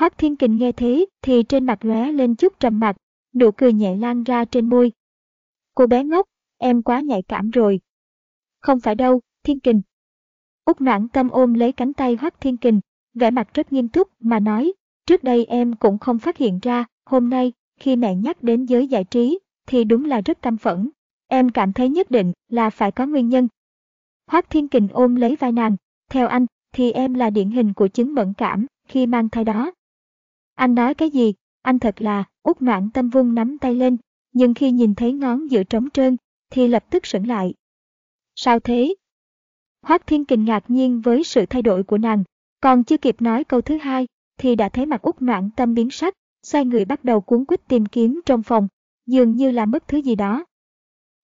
Hoác Thiên Kình nghe thế thì trên mặt lóe lên chút trầm mặt, nụ cười nhẹ lan ra trên môi. Cô bé ngốc, em quá nhạy cảm rồi. Không phải đâu, Thiên Kình. Úc noãn tâm ôm lấy cánh tay Hoác Thiên Kình, vẻ mặt rất nghiêm túc mà nói, trước đây em cũng không phát hiện ra, hôm nay, khi mẹ nhắc đến giới giải trí, thì đúng là rất căm phẫn. Em cảm thấy nhất định là phải có nguyên nhân. Hoác Thiên Kình ôm lấy vai nàng, theo anh, thì em là điển hình của chứng mẫn cảm khi mang thai đó. Anh nói cái gì? Anh thật là, út noãn tâm vung nắm tay lên, nhưng khi nhìn thấy ngón giữa trống trơn, thì lập tức sững lại. Sao thế? Hoác Thiên Kình ngạc nhiên với sự thay đổi của nàng, còn chưa kịp nói câu thứ hai, thì đã thấy mặt út noãn tâm biến sắc, xoay người bắt đầu cuốn quýt tìm kiếm trong phòng, dường như là mất thứ gì đó.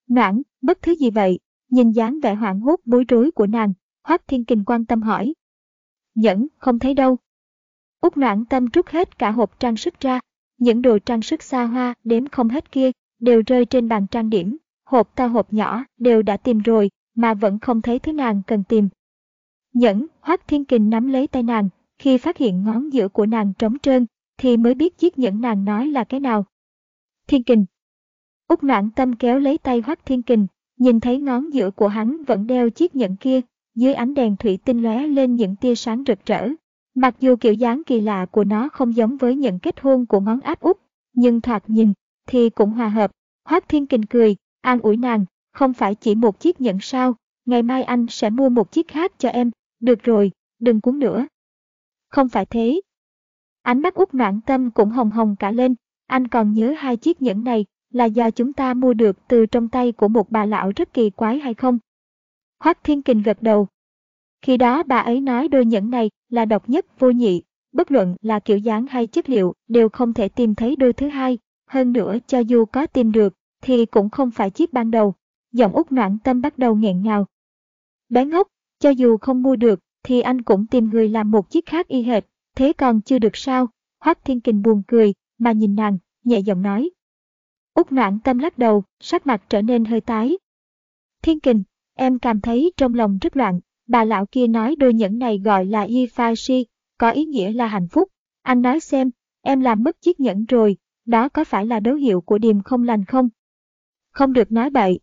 Noãn, mất thứ gì vậy? Nhìn dáng vẻ hoảng hốt bối rối của nàng, Hoác Thiên Kình quan tâm hỏi. Nhẫn, không thấy đâu. Úc noãn tâm rút hết cả hộp trang sức ra, những đồ trang sức xa hoa đếm không hết kia đều rơi trên bàn trang điểm, hộp to hộp nhỏ đều đã tìm rồi mà vẫn không thấy thứ nàng cần tìm. Nhẫn, Hoác Thiên Kình nắm lấy tay nàng, khi phát hiện ngón giữa của nàng trống trơn, thì mới biết chiếc nhẫn nàng nói là cái nào. Thiên Kình. Úc noãn tâm kéo lấy tay Hoác Thiên Kình, nhìn thấy ngón giữa của hắn vẫn đeo chiếc nhẫn kia, dưới ánh đèn thủy tinh lóe lên những tia sáng rực rỡ, Mặc dù kiểu dáng kỳ lạ của nó không giống với những kết hôn của ngón áp út, nhưng thoạt nhìn thì cũng hòa hợp. Hoác Thiên Kình cười, an ủi nàng, không phải chỉ một chiếc nhẫn sao, ngày mai anh sẽ mua một chiếc khác cho em, được rồi, đừng cuốn nữa. Không phải thế. Ánh mắt út noạn tâm cũng hồng hồng cả lên, anh còn nhớ hai chiếc nhẫn này là do chúng ta mua được từ trong tay của một bà lão rất kỳ quái hay không? Hoác Thiên Kình gật đầu, khi đó bà ấy nói đôi nhẫn này là độc nhất vô nhị, bất luận là kiểu dáng hay chất liệu đều không thể tìm thấy đôi thứ hai, hơn nữa cho dù có tìm được thì cũng không phải chiếc ban đầu. Giọng út noạn tâm bắt đầu nghẹn ngào. Bé ngốc, cho dù không mua được thì anh cũng tìm người làm một chiếc khác y hệt, thế còn chưa được sao? Hoác Thiên Kình buồn cười, mà nhìn nàng, nhẹ giọng nói. Út noạn tâm lắc đầu, sắc mặt trở nên hơi tái. Thiên Kình, em cảm thấy trong lòng rất loạn, Bà lão kia nói đôi nhẫn này gọi là Yifashi, có ý nghĩa là hạnh phúc. Anh nói xem, em làm mất chiếc nhẫn rồi, đó có phải là dấu hiệu của điềm không lành không? Không được nói bậy.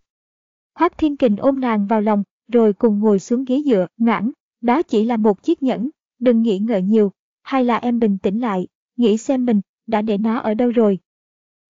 Hoác Thiên Kình ôm nàng vào lòng, rồi cùng ngồi xuống ghế dựa, ngãn, đó chỉ là một chiếc nhẫn, đừng nghĩ ngợi nhiều, hay là em bình tĩnh lại, nghĩ xem mình đã để nó ở đâu rồi.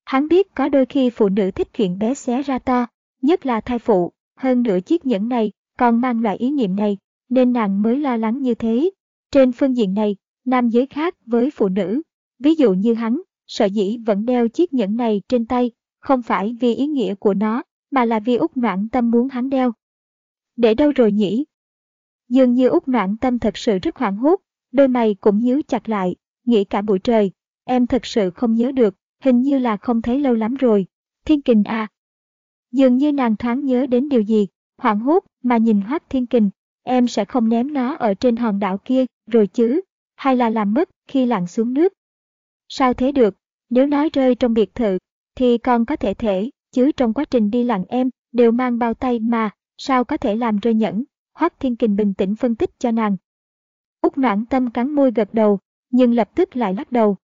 Hắn biết có đôi khi phụ nữ thích chuyện bé xé ra to, nhất là thai phụ, hơn nữa chiếc nhẫn này còn mang loại ý niệm này, nên nàng mới lo lắng như thế. Trên phương diện này, nam giới khác với phụ nữ, ví dụ như hắn, sợ dĩ vẫn đeo chiếc nhẫn này trên tay, không phải vì ý nghĩa của nó, mà là vì út noãn tâm muốn hắn đeo. Để đâu rồi nhỉ? Dường như út noãn tâm thật sự rất hoảng hốt, đôi mày cũng nhíu chặt lại, nghĩ cả buổi trời, em thật sự không nhớ được, hình như là không thấy lâu lắm rồi. Thiên kình à! Dường như nàng thoáng nhớ đến điều gì, hoảng hốt mà nhìn Hoác Thiên Kình, em sẽ không ném nó ở trên hòn đảo kia, rồi chứ, hay là làm mất khi lặn xuống nước. Sao thế được, nếu nói rơi trong biệt thự, thì còn có thể thể, chứ trong quá trình đi lặn em đều mang bao tay mà, sao có thể làm rơi nhẫn, Hoắc Thiên Kình bình tĩnh phân tích cho nàng. Úc noãn tâm cắn môi gật đầu, nhưng lập tức lại lắc đầu.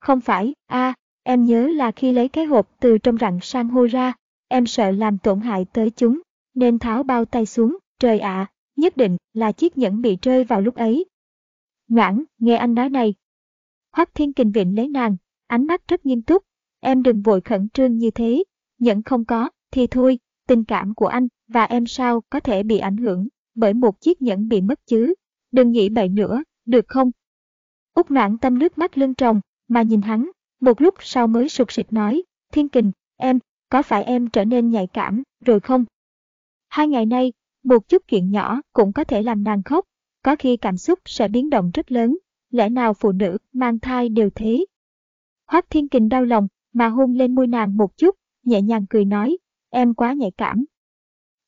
Không phải, a em nhớ là khi lấy cái hộp từ trong rặng san hô ra, em sợ làm tổn hại tới chúng, nên tháo bao tay xuống, trời ạ, nhất định là chiếc nhẫn bị rơi vào lúc ấy. Ngoãn, nghe anh nói này. Hoắc Thiên Kình vịnh lấy nàng, ánh mắt rất nghiêm túc, em đừng vội khẩn trương như thế, nhẫn không có, thì thôi, tình cảm của anh và em sao có thể bị ảnh hưởng bởi một chiếc nhẫn bị mất chứ, đừng nghĩ bậy nữa, được không? Úc noãn tâm nước mắt lưng tròng, mà nhìn hắn, một lúc sau mới sụt sịt nói, Thiên Kình, em, có phải em trở nên nhạy cảm, rồi không? Hai ngày nay, một chút chuyện nhỏ cũng có thể làm nàng khóc, có khi cảm xúc sẽ biến động rất lớn, lẽ nào phụ nữ mang thai đều thế. Hoác Thiên Kình đau lòng, mà hôn lên môi nàng một chút, nhẹ nhàng cười nói, em quá nhạy cảm.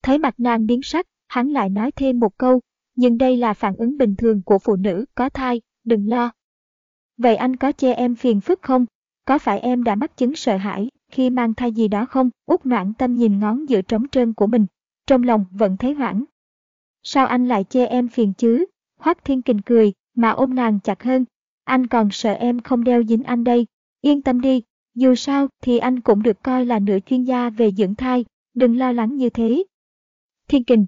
Thấy mặt nàng biến sắc, hắn lại nói thêm một câu, nhưng đây là phản ứng bình thường của phụ nữ có thai, đừng lo. Vậy anh có che em phiền phức không? Có phải em đã mắc chứng sợ hãi khi mang thai gì đó không? Út noạn tâm nhìn ngón giữa trống trơn của mình, trong lòng vẫn thấy hoảng. Sao anh lại che em phiền chứ? Hoắc Thiên Kình cười, mà ôm nàng chặt hơn. Anh còn sợ em không đeo dính anh đây. Yên tâm đi, dù sao thì anh cũng được coi là nửa chuyên gia về dưỡng thai, đừng lo lắng như thế. Thiên Kình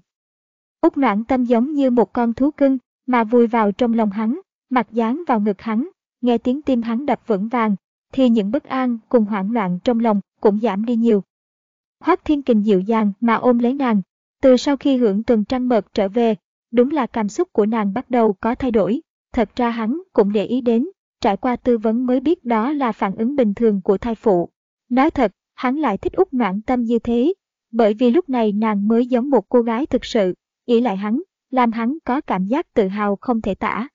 Úc noãn tâm giống như một con thú cưng, mà vùi vào trong lòng hắn, mặt dán vào ngực hắn, nghe tiếng tim hắn đập vững vàng, thì những bất an cùng hoảng loạn trong lòng cũng giảm đi nhiều. Hoác Thiên Kình dịu dàng mà ôm lấy nàng, từ sau khi hưởng tuần trăng mật trở về, đúng là cảm xúc của nàng bắt đầu có thay đổi, thật ra hắn cũng để ý đến, trải qua tư vấn mới biết đó là phản ứng bình thường của thai phụ. Nói thật, hắn lại thích út noãn tâm như thế, bởi vì lúc này nàng mới giống một cô gái thực sự, ỷ lại hắn, làm hắn có cảm giác tự hào không thể tả.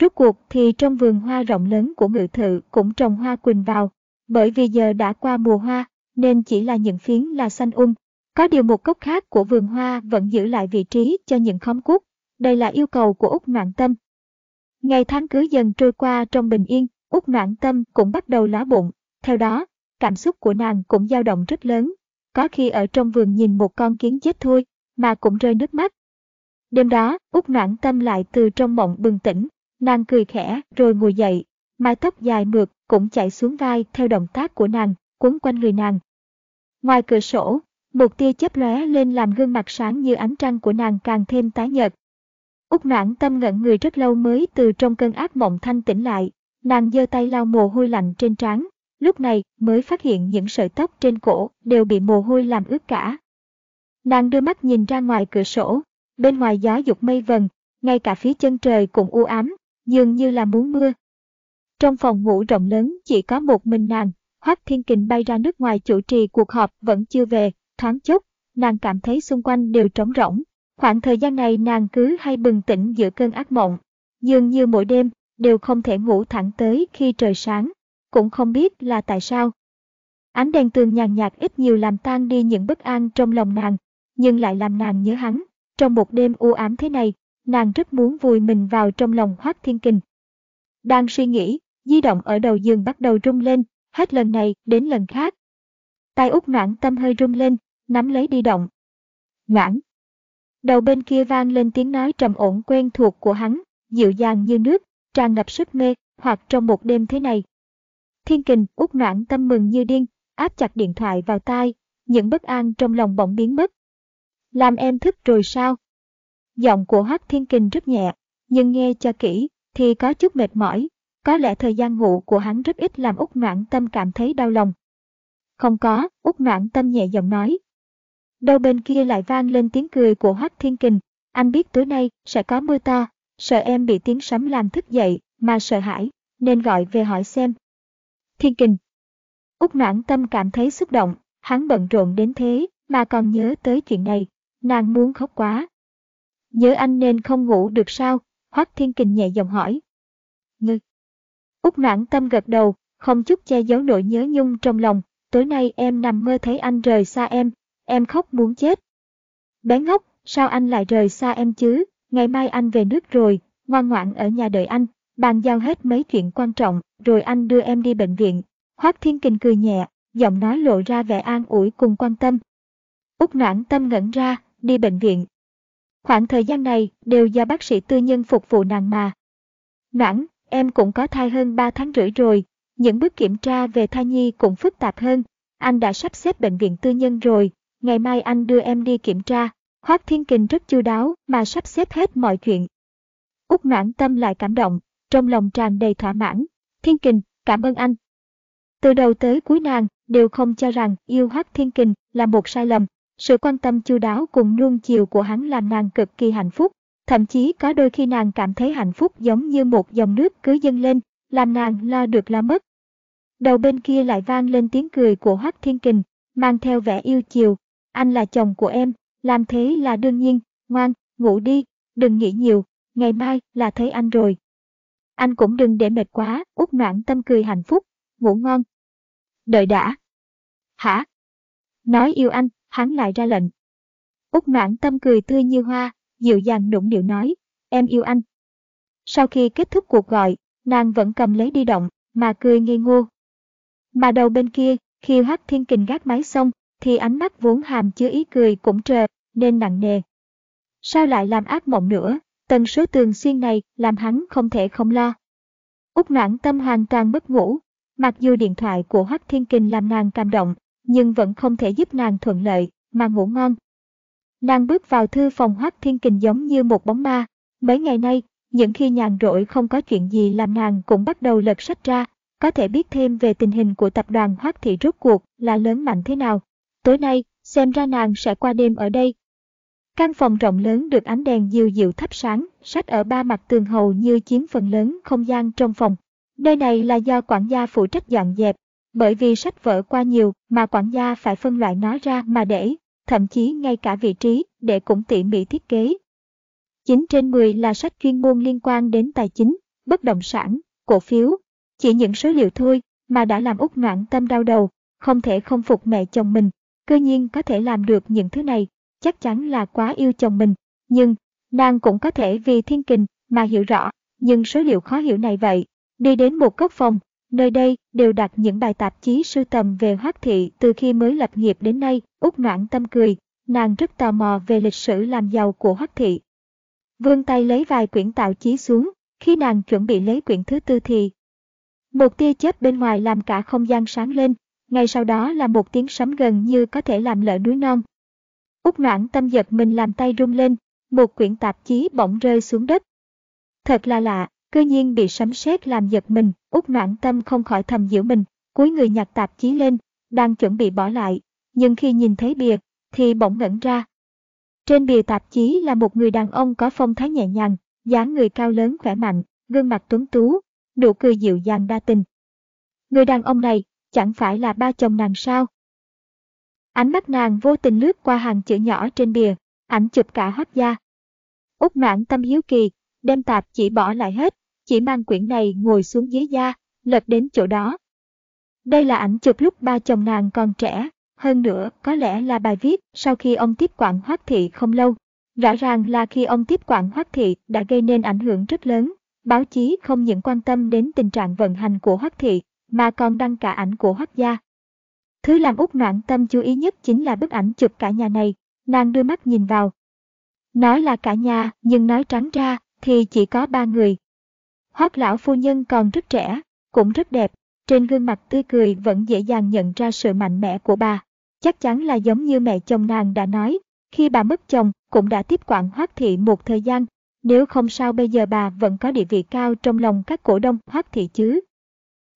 Rốt cuộc thì trong vườn hoa rộng lớn của ngự thự cũng trồng hoa quỳnh vào, bởi vì giờ đã qua mùa hoa, nên chỉ là những phiến là xanh um. Có điều một gốc khác của vườn hoa vẫn giữ lại vị trí cho những khóm cúc. Đây là yêu cầu của Úc Noạn Tâm. Ngày tháng cứ dần trôi qua trong bình yên, Úc Noạn Tâm cũng bắt đầu lá bụng. Theo đó, cảm xúc của nàng cũng dao động rất lớn. Có khi ở trong vườn nhìn một con kiến chết thôi, mà cũng rơi nước mắt. Đêm đó, Úc Noãn Tâm lại từ trong mộng bừng tỉnh, nàng cười khẽ rồi ngồi dậy, mái tóc dài mượt cũng chạy xuống vai theo động tác của nàng, quấn quanh người nàng. Ngoài cửa sổ, một tia chớp lóe lên làm gương mặt sáng như ánh trăng của nàng càng thêm tái nhợt. Úc Noãn Tâm ngẩn người rất lâu mới từ trong cơn ác mộng thanh tỉnh lại, nàng giơ tay lau mồ hôi lạnh trên trán, lúc này mới phát hiện những sợi tóc trên cổ đều bị mồ hôi làm ướt cả. Nàng đưa mắt nhìn ra ngoài cửa sổ, bên ngoài gió dục mây vần, ngay cả phía chân trời cũng u ám, dường như là muốn mưa. Trong phòng ngủ rộng lớn chỉ có một mình nàng, Hoắc Thiên Kình bay ra nước ngoài chủ trì cuộc họp vẫn chưa về, thoáng chốc, nàng cảm thấy xung quanh đều trống rỗng. Khoảng thời gian này nàng cứ hay bừng tỉnh giữa cơn ác mộng, dường như mỗi đêm đều không thể ngủ thẳng tới khi trời sáng, cũng không biết là tại sao. Ánh đèn tường nhàn nhạt ít nhiều làm tan đi những bất an trong lòng nàng, nhưng lại làm nàng nhớ hắn. Trong một đêm u ám thế này, nàng rất muốn vùi mình vào trong lòng Hoác Thiên Kình. Đang suy nghĩ, di động ở đầu giường bắt đầu rung lên, hết lần này đến lần khác tay út noãn tâm hơi rung lên, nắm lấy đi động. Noãn. Đầu bên kia vang lên tiếng nói trầm ổn quen thuộc của hắn, dịu dàng như nước, tràn ngập sức mê, hoặc trong một đêm thế này. Thiên kình út noãn tâm mừng như điên, áp chặt điện thoại vào tai, những bất an trong lòng bỗng biến mất, làm em thức rồi sao? Giọng của Hoắc Thiên Kình rất nhẹ, nhưng nghe cho kỹ thì có chút mệt mỏi. Có lẽ thời gian ngủ của hắn rất ít làm Úc Noãn Tâm cảm thấy đau lòng. Không có, út Noãn Tâm nhẹ giọng nói. Đầu bên kia lại vang lên tiếng cười của Hoắc Thiên Kình. Anh biết tối nay sẽ có mưa to, sợ em bị tiếng sấm làm thức dậy mà sợ hãi, nên gọi về hỏi xem. Thiên Kình. út Noãn Tâm cảm thấy xúc động, hắn bận rộn đến thế mà còn nhớ tới chuyện này nàng muốn khóc quá. Nhớ anh nên không ngủ được sao? Hoắc Thiên Kình nhẹ giọng hỏi. Ngư. út noãn tâm gật đầu, không chút che giấu nỗi nhớ nhung trong lòng. Tối nay em nằm mơ thấy anh rời xa em, em khóc muốn chết. Bé ngốc, sao anh lại rời xa em chứ? Ngày mai anh về nước rồi, ngoan ngoãn ở nhà đợi anh, bàn giao hết mấy chuyện quan trọng, rồi anh đưa em đi bệnh viện. Hoắc Thiên Kình cười nhẹ, giọng nói lộ ra vẻ an ủi cùng quan tâm. Úc noãn tâm ngẩn ra, đi bệnh viện. Khoảng thời gian này đều do bác sĩ tư nhân phục vụ nàng mà. Noãn, em cũng có thai hơn 3 tháng rưỡi rồi, những bước kiểm tra về thai nhi cũng phức tạp hơn. Anh đã sắp xếp bệnh viện tư nhân rồi, ngày mai anh đưa em đi kiểm tra. Hoác Thiên Kình rất chu đáo mà sắp xếp hết mọi chuyện. Úc noãn tâm lại cảm động, trong lòng tràn đầy thỏa mãn. Thiên Kình, cảm ơn anh. Từ đầu tới cuối nàng đều không cho rằng yêu Hoác Thiên Kình là một sai lầm. Sự quan tâm chu đáo cùng nuông chiều của hắn làm nàng cực kỳ hạnh phúc, thậm chí có đôi khi nàng cảm thấy hạnh phúc giống như một dòng nước cứ dâng lên, làm nàng lo được lo mất. Đầu bên kia lại vang lên tiếng cười của Hoắc Thiên Kình, mang theo vẻ yêu chiều, anh là chồng của em, làm thế là đương nhiên, ngoan, ngủ đi, đừng nghĩ nhiều, ngày mai là thấy anh rồi. Anh cũng đừng để mệt quá, út noãn tâm cười hạnh phúc, ngủ ngon. đợi đã. Hả? Nói yêu anh, hắn lại ra lệnh. Út noãn tâm cười tươi như hoa, dịu dàng nũng nịu nói, em yêu anh. Sau khi kết thúc cuộc gọi, nàng vẫn cầm lấy đi động, mà cười ngây ngô. Mà đầu bên kia, khi Hắc Thiên Kình gác máy xong, thì ánh mắt vốn hàm chứa ý cười cũng trờ, nên nặng nề. Sao lại làm ác mộng nữa, tần số tường xuyên này làm hắn không thể không lo. Úc noãn tâm hoàn toàn mất ngủ, mặc dù điện thoại của Hắc Thiên Kình làm nàng cảm động, nhưng vẫn không thể giúp nàng thuận lợi, mà ngủ ngon. Nàng bước vào thư phòng Hoắc Thiên Kình giống như một bóng ma. Mấy ngày nay, những khi nhàn rỗi không có chuyện gì làm nàng cũng bắt đầu lật sách ra, có thể biết thêm về tình hình của tập đoàn Hoắc Thị rốt cuộc là lớn mạnh thế nào. Tối nay, xem ra nàng sẽ qua đêm ở đây. Căn phòng rộng lớn được ánh đèn dịu dịu thắp sáng, sách ở ba mặt tường hầu như chiếm phần lớn không gian trong phòng. Nơi này là do quản gia phụ trách dọn dẹp, bởi vì sách vở qua nhiều mà quản gia phải phân loại nó ra mà để, thậm chí ngay cả vị trí để cũng tỉ mỉ thiết kế. 9 trên 10 là sách chuyên môn liên quan đến tài chính, bất động sản, cổ phiếu. Chỉ những số liệu thôi mà đã làm út noạn tâm đau đầu, không thể không phục mẹ chồng mình. Cơ nhiên có thể làm được những thứ này, chắc chắn là quá yêu chồng mình. Nhưng, nàng cũng có thể vì thiên kình mà hiểu rõ, nhưng số liệu khó hiểu này vậy. Đi đến một góc phòng, nơi đây đều đặt những bài tạp chí sưu tầm về hoác thị từ khi mới lập nghiệp đến nay. Út noãn tâm cười, nàng rất tò mò về lịch sử làm giàu của hoác thị. Vươn tay lấy vài quyển tạo chí xuống, khi nàng chuẩn bị lấy quyển thứ tư thì một tia chớp bên ngoài làm cả không gian sáng lên, ngay sau đó là một tiếng sấm gần như có thể làm lỡ núi non. Úc noãn tâm giật mình làm tay rung lên, một quyển tạp chí bỗng rơi xuống đất. Thật là lạ, cơ nhiên bị sấm sét làm giật mình, Úc noãn tâm không khỏi thầm giễu mình, cúi người nhặt tạp chí lên, đang chuẩn bị bỏ lại, nhưng khi nhìn thấy bìa, thì bỗng ngẩn ra. Trên bìa tạp chí là một người đàn ông có phong thái nhẹ nhàng, dáng người cao lớn khỏe mạnh, gương mặt tuấn tú, nụ cười dịu dàng đa tình. Người đàn ông này chẳng phải là ba chồng nàng sao? Ánh mắt nàng vô tình lướt qua hàng chữ nhỏ trên bìa, ảnh chụp cả hót da. Úc mãn tâm hiếu kỳ, đem tạp chỉ bỏ lại hết, chỉ mang quyển này ngồi xuống dưới da, lật đến chỗ đó. Đây là ảnh chụp lúc ba chồng nàng còn trẻ, hơn nữa có lẽ là bài viết sau khi ông tiếp quản Hoắc thị không lâu. Rõ ràng là khi ông tiếp quản Hoắc thị đã gây nên ảnh hưởng rất lớn. Báo chí không những quan tâm đến tình trạng vận hành của Hoắc thị, mà còn đăng cả ảnh của Hoắc gia. Thứ làm út Noãn tâm chú ý nhất chính là bức ảnh chụp cả nhà này, nàng đưa mắt nhìn vào. Nói là cả nhà, nhưng nói trắng ra, thì chỉ có ba người. Hoắc lão phu nhân còn rất trẻ, cũng rất đẹp, trên gương mặt tươi cười vẫn dễ dàng nhận ra sự mạnh mẽ của bà. Chắc chắn là giống như mẹ chồng nàng đã nói, khi bà mất chồng cũng đã tiếp quản Hoác thị một thời gian, nếu không sao bây giờ bà vẫn có địa vị cao trong lòng các cổ đông Hoác thị chứ.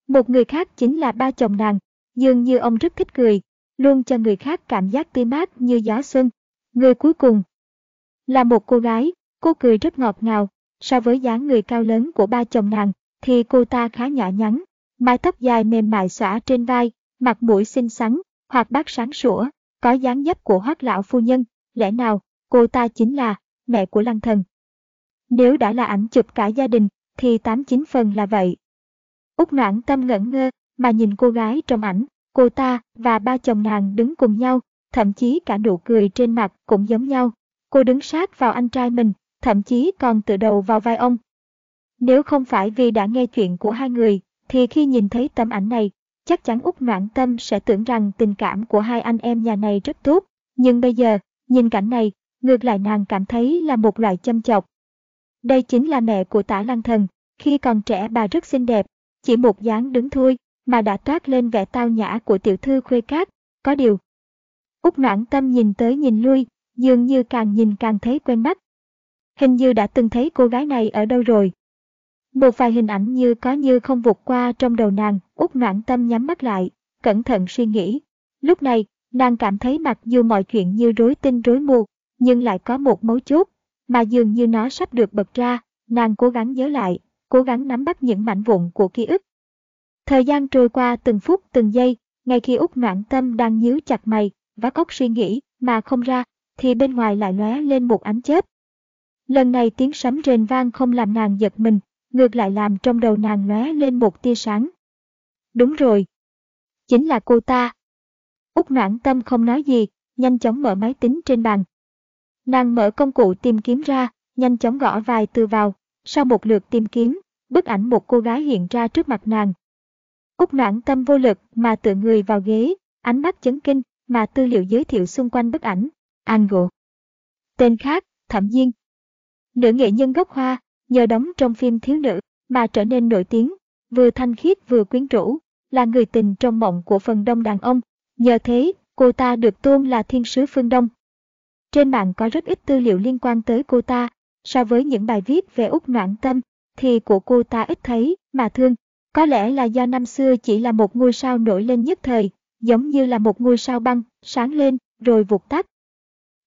Một người khác chính là ba chồng nàng, dường như ông rất thích cười, luôn cho người khác cảm giác tươi mát như gió xuân. Người cuối cùng là một cô gái, cô cười rất ngọt ngào, so với dáng người cao lớn của ba chồng nàng, thì cô ta khá nhỏ nhắn, mái tóc dài mềm mại xõa trên vai, mặt mũi xinh xắn, hoạt bát sáng sủa, có dáng dấp của hoác lão phu nhân, lẽ nào cô ta chính là mẹ của lăng thần. Nếu đã là ảnh chụp cả gia đình, thì tám chín phần là vậy. Úc noãn tâm ngẩn ngơ, mà nhìn cô gái trong ảnh, cô ta và ba chồng nàng đứng cùng nhau, thậm chí cả nụ cười trên mặt cũng giống nhau. Cô đứng sát vào anh trai mình, thậm chí còn tự đầu vào vai ông. Nếu không phải vì đã nghe chuyện của hai người, thì khi nhìn thấy tấm ảnh này, chắc chắn Úc Noãn Tâm sẽ tưởng rằng tình cảm của hai anh em nhà này rất tốt. Nhưng bây giờ, nhìn cảnh này, ngược lại nàng cảm thấy là một loại châm chọc. Đây chính là mẹ của tả lăng thần, khi còn trẻ bà rất xinh đẹp, chỉ một dáng đứng thôi mà đã toát lên vẻ tao nhã của tiểu thư khuê cát, có điều. Úc noãn tâm nhìn tới nhìn lui, dường như càng nhìn càng thấy quen mắt. Hình như đã từng thấy cô gái này ở đâu rồi. Một vài hình ảnh như có như không vụt qua trong đầu nàng, út noãn tâm nhắm mắt lại, cẩn thận suy nghĩ. Lúc này, nàng cảm thấy mặc dù mọi chuyện như rối tinh rối mù, nhưng lại có một mấu chốt, mà dường như nó sắp được bật ra, nàng cố gắng nhớ lại, cố gắng nắm bắt những mảnh vụn của ký ức. Thời gian trôi qua từng phút từng giây, ngay khi út noãn tâm đang nhíu chặt mày, vắt óc suy nghĩ, mà không ra, thì bên ngoài lại lóe lên một ánh chớp. Lần này tiếng sấm rền vang không làm nàng giật mình, ngược lại làm trong đầu nàng lóe lên một tia sáng. Đúng rồi. Chính là cô ta. Úc noãn tâm không nói gì, nhanh chóng mở máy tính trên bàn. Nàng mở công cụ tìm kiếm ra, nhanh chóng gõ vài từ vào. Sau một lượt tìm kiếm, bức ảnh một cô gái hiện ra trước mặt nàng. Úc noãn tâm vô lực mà tựa người vào ghế, ánh mắt chấn kinh mà tư liệu giới thiệu xung quanh bức ảnh. Angle. Tên khác, Thẩm Diên. Nữ nghệ nhân gốc Hoa, nhờ đóng trong phim thiếu nữ mà trở nên nổi tiếng, vừa thanh khiết vừa quyến rũ, là người tình trong mộng của phần đông đàn ông. Nhờ thế, cô ta được tôn là thiên sứ phương Đông. Trên mạng có rất ít tư liệu liên quan tới cô ta, so với những bài viết về Úc Noãn Tâm, thì của cô ta ít thấy, mà thương. Có lẽ là do năm xưa chỉ là một ngôi sao nổi lên nhất thời, giống như là một ngôi sao băng, sáng lên, rồi vụt tắt.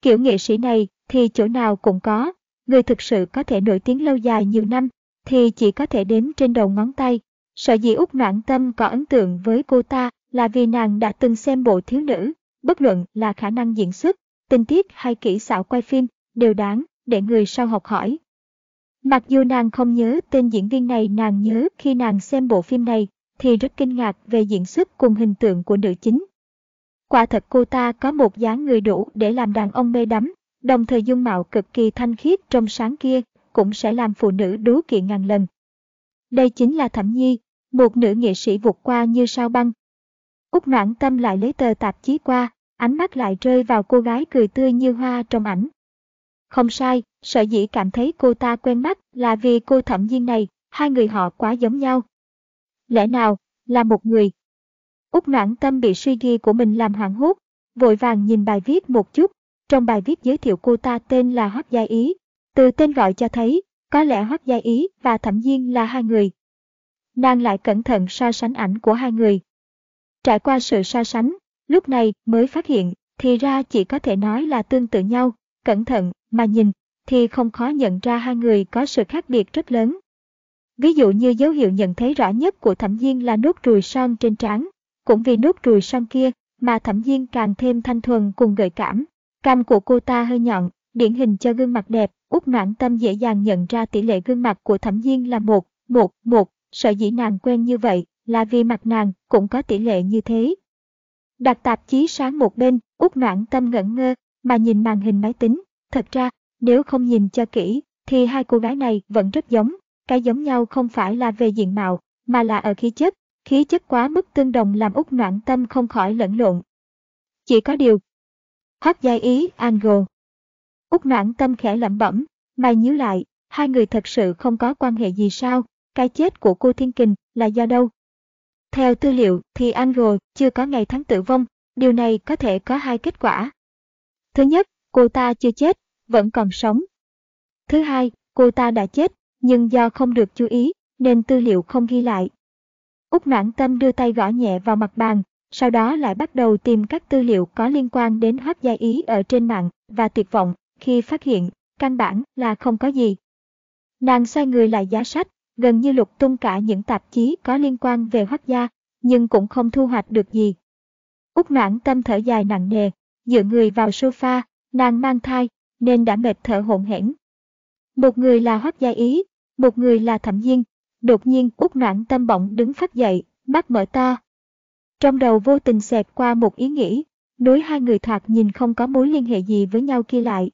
Kiểu nghệ sĩ này thì chỗ nào cũng có, người thực sự có thể nổi tiếng lâu dài nhiều năm, thì chỉ có thể đếm trên đầu ngón tay. Sở dĩ Úc Noãn Tâm có ấn tượng với cô ta là vì nàng đã từng xem bộ thiếu nữ, bất luận là khả năng diễn xuất, tình tiết hay kỹ xảo quay phim, đều đáng để người sau học hỏi. Mặc dù nàng không nhớ tên diễn viên này nàng nhớ khi nàng xem bộ phim này, thì rất kinh ngạc về diễn xuất cùng hình tượng của nữ chính. Quả thật cô ta có một dáng người đủ để làm đàn ông mê đắm, đồng thời dung mạo cực kỳ thanh khiết trong sáng kia cũng sẽ làm phụ nữ đố kỵ ngàn lần. Đây chính là Thẩm Nhi, một nữ nghệ sĩ vụt qua như sao băng. Úc noãn tâm lại lấy tờ tạp chí qua, ánh mắt lại rơi vào cô gái cười tươi như hoa trong ảnh. Không sai, sở dĩ cảm thấy cô ta quen mắt là vì cô thẩm Nhi này, hai người họ quá giống nhau. Lẽ nào, là một người? Úc noãn tâm bị suy ghi của mình làm hoảng hốt, vội vàng nhìn bài viết một chút. Trong bài viết giới thiệu cô ta tên là Hoắc Gia Ý. Từ tên gọi cho thấy, có lẽ Hoắc Gia Ý và Thẩm Diên là hai người. Nàng lại cẩn thận so sánh ảnh của hai người. Trải qua sự so sánh, lúc này mới phát hiện, thì ra chỉ có thể nói là tương tự nhau, cẩn thận mà nhìn, thì không khó nhận ra hai người có sự khác biệt rất lớn. Ví dụ như dấu hiệu nhận thấy rõ nhất của Thẩm Diên là nốt ruồi son trên trán, cũng vì nốt ruồi son kia mà Thẩm Diên càng thêm thanh thuần cùng gợi cảm. Cằm của cô ta hơi nhọn, điển hình cho gương mặt đẹp, Út Noãn Tâm dễ dàng nhận ra tỷ lệ gương mặt của Thẩm Nhiên là một, một, một, sợ dĩ nàng quen như vậy là vì mặt nàng cũng có tỷ lệ như thế. Đặt tạp chí sáng một bên, Út Noãn Tâm ngẩn ngơ mà nhìn màn hình máy tính, thật ra, nếu không nhìn cho kỹ thì hai cô gái này vẫn rất giống, cái giống nhau không phải là về diện mạo, mà là ở khí chất, khí chất quá mức tương đồng làm Út Noãn Tâm không khỏi lẫn lộn. Chỉ có điều, hát Giai Ý, Angle. Úc noãn tâm khẽ lẩm bẩm, mày nhíu lại, hai người thật sự không có quan hệ gì sao, cái chết của cô Thiên Kình là do đâu? Theo tư liệu thì Angle chưa có ngày tháng tử vong, điều này có thể có hai kết quả. Thứ nhất, cô ta chưa chết, vẫn còn sống. Thứ hai, cô ta đã chết, nhưng do không được chú ý, nên tư liệu không ghi lại. Úc noãn tâm đưa tay gõ nhẹ vào mặt bàn, sau đó lại bắt đầu tìm các tư liệu có liên quan đến Hoắc Gia Ý ở trên mạng và tuyệt vọng khi phát hiện căn bản là không có gì. Nàng xoay người lại giá sách, gần như lục tung cả những tạp chí có liên quan về Hoác Gia, nhưng cũng không thu hoạch được gì. Úc noãn tâm thở dài nặng nề, dựa người vào sofa, nàng mang thai, nên đã mệt thở hổn hển. Một người là Hoác Gia Ý, một người là Thẩm Diên. Đột nhiên Úc noãn tâm bỗng đứng phát dậy, mắt mở to, trong đầu vô tình xẹt qua một ý nghĩ, nối hai người thoạt nhìn không có mối liên hệ gì với nhau kia lại.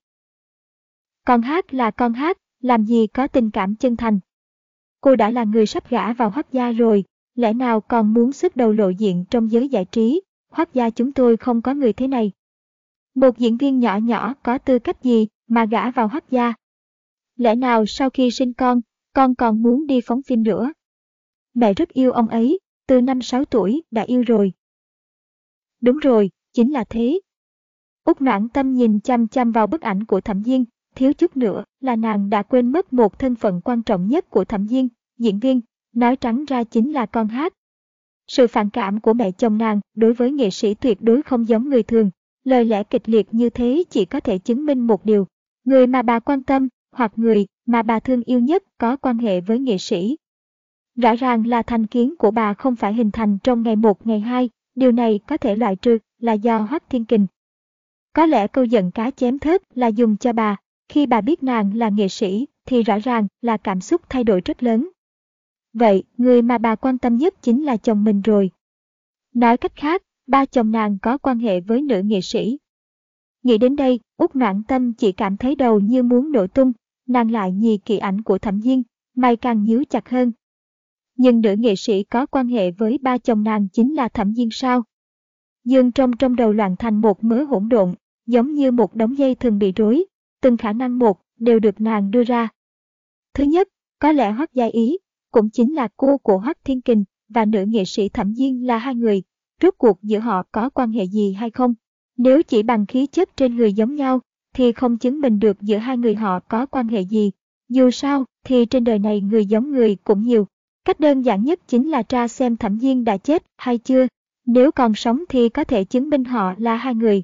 Con hát là con hát, làm gì có tình cảm chân thành. Cô đã là người sắp gả vào hoác gia rồi, lẽ nào còn muốn sức đầu lộ diện trong giới giải trí, hoác gia chúng tôi không có người thế này. Một diễn viên nhỏ nhỏ có tư cách gì mà gả vào hoác gia? Lẽ nào sau khi sinh con, con còn muốn đi phóng phim nữa? Mẹ rất yêu ông ấy, từ năm 6 tuổi đã yêu rồi. Đúng rồi, chính là thế. Úc noãn tâm nhìn chăm chăm vào bức ảnh của Thẩm Diên, thiếu chút nữa là nàng đã quên mất một thân phận quan trọng nhất của Thẩm Diên, diễn viên, nói trắng ra chính là con hát. Sự phản cảm của mẹ chồng nàng đối với nghệ sĩ tuyệt đối không giống người thường, lời lẽ kịch liệt như thế chỉ có thể chứng minh một điều, người mà bà quan tâm hoặc người mà bà thương yêu nhất có quan hệ với nghệ sĩ Rõ ràng là thành kiến của bà không phải hình thành trong ngày một ngày hai, điều này có thể loại trừ là do Hoắc Thiên Kình. Có lẽ câu giận cá chém thớt là dùng cho bà, khi bà biết nàng là nghệ sĩ thì rõ ràng là cảm xúc thay đổi rất lớn. Vậy, người mà bà quan tâm nhất chính là chồng mình rồi. Nói cách khác, ba chồng nàng có quan hệ với nữ nghệ sĩ. Nghĩ đến đây, Út Noãn Tâm chỉ cảm thấy đầu như muốn nổ tung, nàng lại nhì kỳ ảnh của Thẩm Diên, mày càng nhíu chặt hơn. Nhưng nữ nghệ sĩ có quan hệ với ba chồng nàng chính là Thẩm Diên sao? Dương trong trong đầu loạn thành một mớ hỗn độn, giống như một đống dây thường bị rối, từng khả năng một đều được nàng đưa ra. Thứ nhất, có lẽ Hoắc Gia Ý, cũng chính là cô của Hoắc Thiên Kình và nữ nghệ sĩ Thẩm Diên là hai người, rốt cuộc giữa họ có quan hệ gì hay không? Nếu chỉ bằng khí chất trên người giống nhau, thì không chứng minh được giữa hai người họ có quan hệ gì. Dù sao, thì trên đời này người giống người cũng nhiều. Cách đơn giản nhất chính là tra xem Thẩm nhiên đã chết hay chưa. Nếu còn sống thì có thể chứng minh họ là hai người.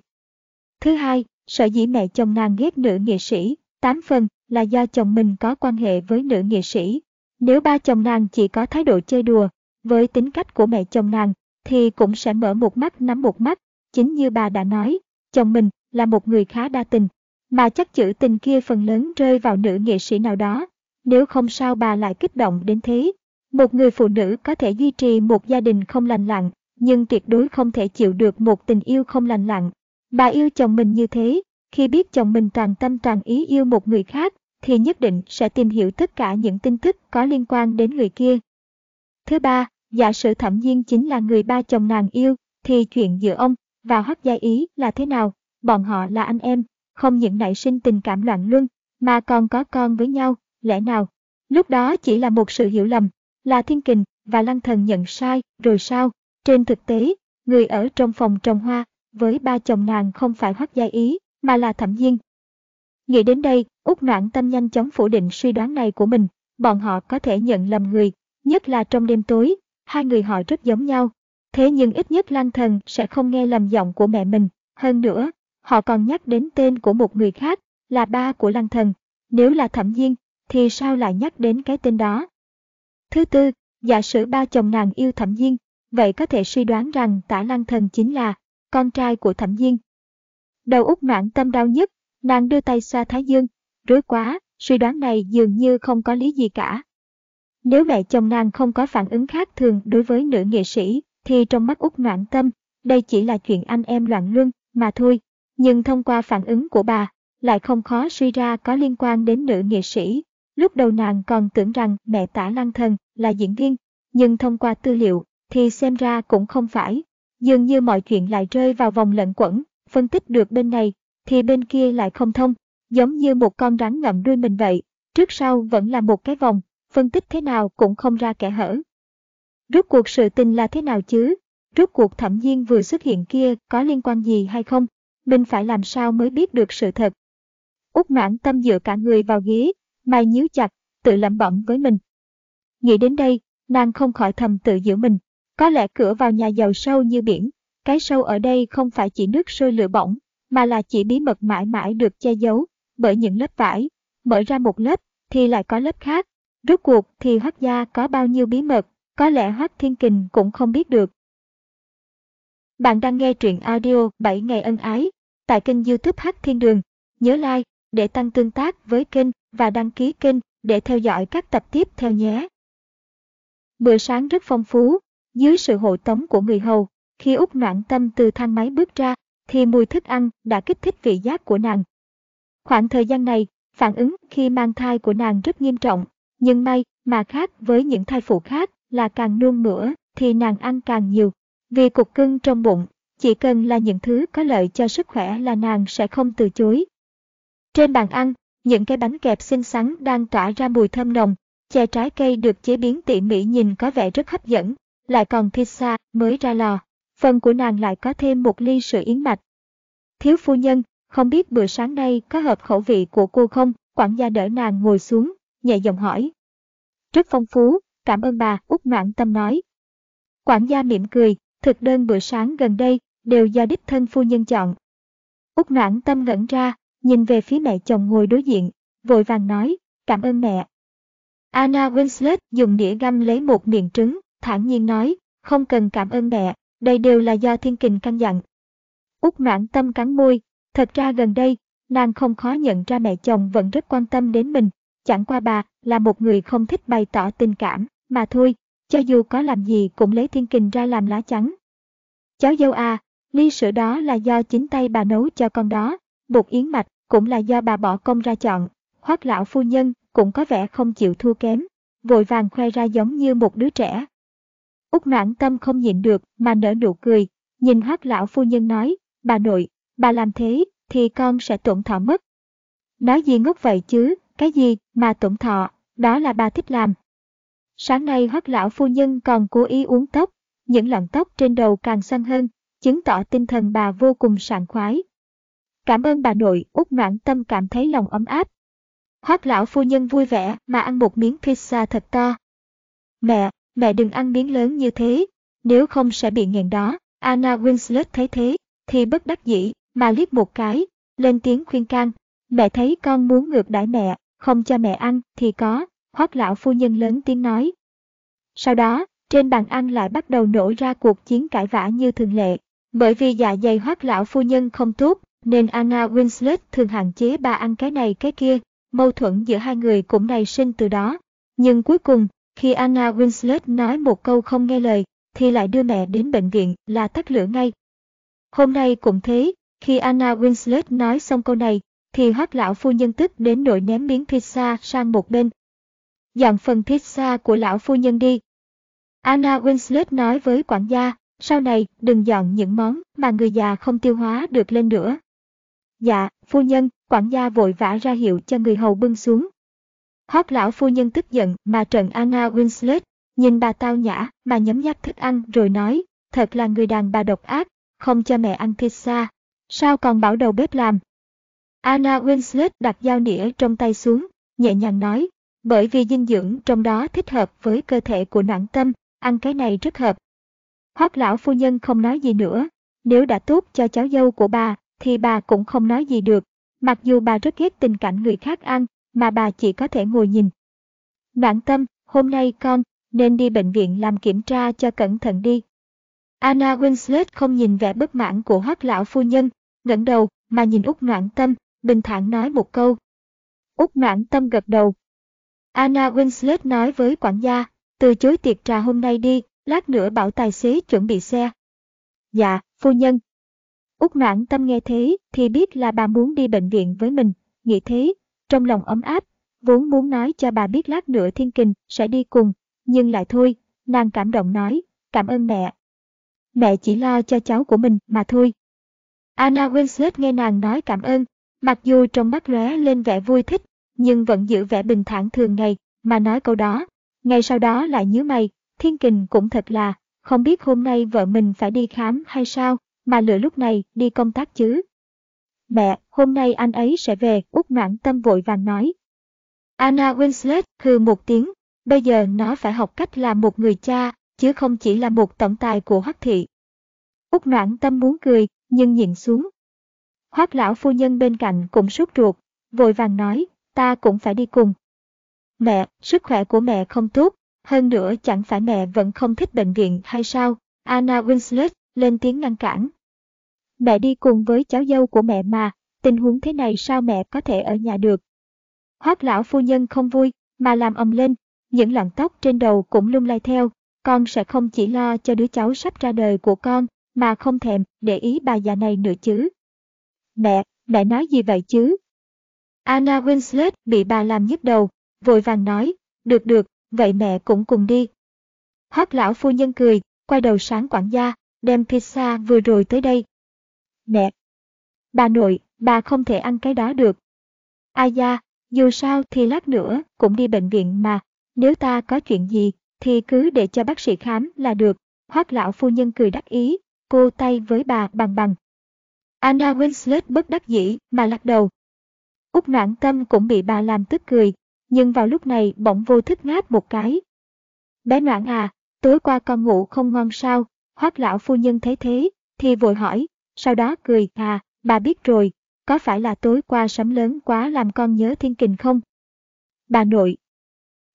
Thứ hai, sở dĩ mẹ chồng nàng ghét nữ nghệ sĩ, tám phần là do chồng mình có quan hệ với nữ nghệ sĩ. Nếu ba chồng nàng chỉ có thái độ chơi đùa, với tính cách của mẹ chồng nàng, thì cũng sẽ mở một mắt nắm một mắt. Chính như bà đã nói, chồng mình là một người khá đa tình, mà chắc chữ tình kia phần lớn rơi vào nữ nghệ sĩ nào đó. Nếu không sao bà lại kích động đến thế. Một người phụ nữ có thể duy trì một gia đình không lành lặn, nhưng tuyệt đối không thể chịu được một tình yêu không lành lặn. Bà yêu chồng mình như thế, khi biết chồng mình toàn tâm toàn ý yêu một người khác, thì nhất định sẽ tìm hiểu tất cả những tin tức có liên quan đến người kia. Thứ ba, giả sử thẩm nhiên chính là người ba chồng nàng yêu, thì chuyện giữa ông và Hoắc Gia Ý là thế nào? Bọn họ là anh em, không những nảy sinh tình cảm loạn luân, mà còn có con với nhau, lẽ nào? Lúc đó chỉ là một sự hiểu lầm, là thiên kình và lăng thần nhận sai, rồi sao? Trên thực tế, người ở trong phòng trồng hoa, với ba chồng nàng không phải Hoắc Gia Ý, mà là Thẩm nhiên Nghĩ đến đây, út Noãn Tâm nhanh chóng phủ định suy đoán này của mình, bọn họ có thể nhận lầm người, nhất là trong đêm tối, hai người họ rất giống nhau. Thế nhưng ít nhất Lăng Thần sẽ không nghe lầm giọng của mẹ mình, hơn nữa, họ còn nhắc đến tên của một người khác, là ba của Lăng Thần. Nếu là Thẩm nhiên thì sao lại nhắc đến cái tên đó? Thứ tư, giả sử ba chồng nàng yêu Thẩm nhiên, vậy có thể suy đoán rằng tả Lăng Thần chính là con trai của Thẩm nhiên. Đầu út mãn tâm đau nhất, nàng đưa tay xoa Thái Dương, rối quá, suy đoán này dường như không có lý gì cả. Nếu mẹ chồng nàng không có phản ứng khác thường đối với nữ nghệ sĩ, thì trong mắt út mãn tâm, đây chỉ là chuyện anh em loạn luân mà thôi. Nhưng thông qua phản ứng của bà, lại không khó suy ra có liên quan đến nữ nghệ sĩ. Lúc đầu nàng còn tưởng rằng mẹ tả lăng thần là diễn viên, nhưng thông qua tư liệu thì xem ra cũng không phải. Dường như mọi chuyện lại rơi vào vòng lẩn quẩn, phân tích được bên này, thì bên kia lại không thông, giống như một con rắn ngậm đuôi mình vậy, trước sau vẫn là một cái vòng, phân tích thế nào cũng không ra kẻ hở. Rốt cuộc sự tình là thế nào chứ? Rốt cuộc thẩm nhiên vừa xuất hiện kia có liên quan gì hay không? Mình phải làm sao mới biết được sự thật? Út noãn tâm dựa cả người vào ghế, mày nhíu chặt, tự lẩm bẩm với mình. Nghĩ đến đây, nàng không khỏi thầm tự giữ mình. Có lẽ cửa vào nhà giàu sâu như biển, cái sâu ở đây không phải chỉ nước sôi lửa bỏng, mà là chỉ bí mật mãi mãi được che giấu bởi những lớp vải. Mở ra một lớp thì lại có lớp khác. Rốt cuộc thì Hoắc gia có bao nhiêu bí mật, có lẽ Hoắc Thiên Kình cũng không biết được. Bạn đang nghe truyện audio 7 ngày ân ái tại kênh youtube Hắc Thiên Đường. Nhớ like để tăng tương tác với kênh và đăng ký kênh để theo dõi các tập tiếp theo nhé. Bữa sáng rất phong phú, dưới sự hộ tống của người hầu, khi Úc Noãn Tâm từ thang máy bước ra, thì mùi thức ăn đã kích thích vị giác của nàng. Khoảng thời gian này, phản ứng khi mang thai của nàng rất nghiêm trọng, nhưng may mà khác với những thai phụ khác là càng nuông mửa thì nàng ăn càng nhiều. Vì cục cưng trong bụng, chỉ cần là những thứ có lợi cho sức khỏe là nàng sẽ không từ chối. Trên bàn ăn, những cái bánh kẹp xinh xắn đang tỏa ra mùi thơm nồng, chè trái cây được chế biến tỉ mỉ nhìn có vẻ rất hấp dẫn, lại còn pizza mới ra lò. Phần của nàng lại có thêm một ly sữa yến mạch. Thiếu phu nhân, không biết bữa sáng nay có hợp khẩu vị của cô không? Quản gia đỡ nàng ngồi xuống, nhẹ giọng hỏi. Rất phong phú, cảm ơn bà, út noãn tâm nói. Quản gia mỉm cười, thực đơn bữa sáng gần đây đều do đích thân phu nhân chọn. Út noãn tâm ngẩn ra, nhìn về phía mẹ chồng ngồi đối diện, vội vàng nói, cảm ơn mẹ. Anna Winslet dùng đĩa găm lấy một miệng trứng, thản nhiên nói, không cần cảm ơn mẹ, đây đều là do thiên kình căn dặn. Út noãn tâm cắn môi, thật ra gần đây, nàng không khó nhận ra mẹ chồng vẫn rất quan tâm đến mình, chẳng qua bà là một người không thích bày tỏ tình cảm, mà thôi, cho dù có làm gì cũng lấy thiên kình ra làm lá chắn. Cháu dâu à, ly sữa đó là do chính tay bà nấu cho con đó, bột yến mạch cũng là do bà bỏ công ra chọn. Hoác lão phu nhân cũng có vẻ không chịu thua kém, vội vàng khoe ra giống như một đứa trẻ. Úc noãn tâm không nhịn được mà nở nụ cười, nhìn hoác lão phu nhân nói, bà nội, bà làm thế thì con sẽ tổn thọ mất. Nói gì ngốc vậy chứ, cái gì mà tổn thọ, đó là bà thích làm. Sáng nay hoác lão phu nhân còn cố ý uống tóc, những lọn tóc trên đầu càng săn hơn, chứng tỏ tinh thần bà vô cùng sảng khoái. Cảm ơn bà nội, út noãn tâm cảm thấy lòng ấm áp. Hoác lão phu nhân vui vẻ mà ăn một miếng pizza thật to. Mẹ, mẹ đừng ăn miếng lớn như thế, nếu không sẽ bị nghẹn đó. Anna Winslet thấy thế, thì bất đắc dĩ, mà liếc một cái, lên tiếng khuyên can. Mẹ thấy con muốn ngược đãi mẹ, không cho mẹ ăn thì có, hoác lão phu nhân lớn tiếng nói. Sau đó, trên bàn ăn lại bắt đầu nổ ra cuộc chiến cãi vã như thường lệ. Bởi vì dạ dày hoác lão phu nhân không tốt, nên Anna Winslet thường hạn chế bà ăn cái này cái kia, mâu thuẫn giữa hai người cũng nảy sinh từ đó. Nhưng cuối cùng, khi Anna Winslet nói một câu không nghe lời, thì lại đưa mẹ đến bệnh viện là tắt lửa ngay. Hôm nay cũng thế, khi Anna Winslet nói xong câu này, thì hoác lão phu nhân tức đến nỗi ném miếng pizza sang một bên. Dọn phần pizza của lão phu nhân đi. Anna Winslet nói với quản gia, sau này đừng dọn những món mà người già không tiêu hóa được lên nữa. Dạ, phu nhân, quản gia vội vã ra hiệu cho người hầu bưng xuống. Hót lão phu nhân tức giận mà trần Anna Winslet, nhìn bà tao nhã mà nhấm nháp thức ăn rồi nói, thật là người đàn bà độc ác, không cho mẹ ăn pizza, sao còn bảo đầu bếp làm. Anna Winslet đặt dao nĩa trong tay xuống, nhẹ nhàng nói, bởi vì dinh dưỡng trong đó thích hợp với cơ thể của noãn tâm, ăn cái này rất hợp. Hoác lão phu nhân không nói gì nữa, nếu đã tốt cho cháu dâu của bà, thì bà cũng không nói gì được, mặc dù bà rất ghét tình cảnh người khác ăn, mà bà chỉ có thể ngồi nhìn. Noãn tâm, hôm nay con, nên đi bệnh viện làm kiểm tra cho cẩn thận đi. Anna Winslet không nhìn vẻ bất mãn của hoác lão phu nhân, ngẩng đầu mà nhìn Úc Noãn Tâm, bình thản nói một câu. Úc Noãn Tâm gật đầu. Anna Winslet nói với quản gia, từ chối tiệc trà hôm nay đi, lát nữa bảo tài xế chuẩn bị xe. Dạ, phu nhân. Úc Noãn Tâm nghe thế thì biết là bà muốn đi bệnh viện với mình, nghĩ thế, trong lòng ấm áp, vốn muốn nói cho bà biết lát nữa Thiên Kình sẽ đi cùng, nhưng lại thôi, nàng cảm động nói, cảm ơn mẹ. Mẹ chỉ lo cho cháu của mình mà thôi. Anna Winslet nghe nàng nói cảm ơn, mặc dù trong mắt lóe lên vẻ vui thích, nhưng vẫn giữ vẻ bình thản thường ngày, mà nói câu đó. Ngay sau đó lại nhớ mày, Thiên Kình cũng thật là, không biết hôm nay vợ mình phải đi khám hay sao, mà lựa lúc này đi công tác chứ. Mẹ, hôm nay anh ấy sẽ về, út noãn tâm vội vàng nói. Anna Winslet hừ một tiếng, bây giờ nó phải học cách làm một người cha, chứ không chỉ là một tổng tài của Hoắc thị. Út noãn tâm muốn cười, nhưng nhịn xuống. Hoắc lão phu nhân bên cạnh cũng sốt ruột, vội vàng nói, ta cũng phải đi cùng. Mẹ, sức khỏe của mẹ không tốt, hơn nữa chẳng phải mẹ vẫn không thích bệnh viện hay sao? Anna Winslet lên tiếng ngăn cản. Mẹ đi cùng với cháu dâu của mẹ mà, tình huống thế này sao mẹ có thể ở nhà được? Hoác lão phu nhân không vui, mà làm ầm lên, những lọn tóc trên đầu cũng lung lay theo. Con sẽ không chỉ lo cho đứa cháu sắp ra đời của con, mà không thèm để ý bà già này nữa chứ. Mẹ, mẹ nói gì vậy chứ? Anna Winslet bị bà làm nhức đầu, vội vàng nói, được được, vậy mẹ cũng cùng đi. Hoác lão phu nhân cười, quay đầu sáng quản gia, đem pizza vừa rồi tới đây. Mẹ! Bà nội, bà không thể ăn cái đó được. Ai da, dù sao thì lát nữa cũng đi bệnh viện mà, nếu ta có chuyện gì thì cứ để cho bác sĩ khám là được. Hoác lão phu nhân cười đắc ý, cô tay với bà bằng bằng. Anna Winslet bất đắc dĩ mà lắc đầu. Úc noãn tâm cũng bị bà làm tức cười, nhưng vào lúc này bỗng vô thức ngáp một cái. Bé noãn à, tối qua con ngủ không ngon sao, hoác lão phu nhân thấy thế, thì vội hỏi, sau đó cười, à, bà biết rồi, có phải là tối qua sấm lớn quá làm con nhớ thiên kình không? Bà nội.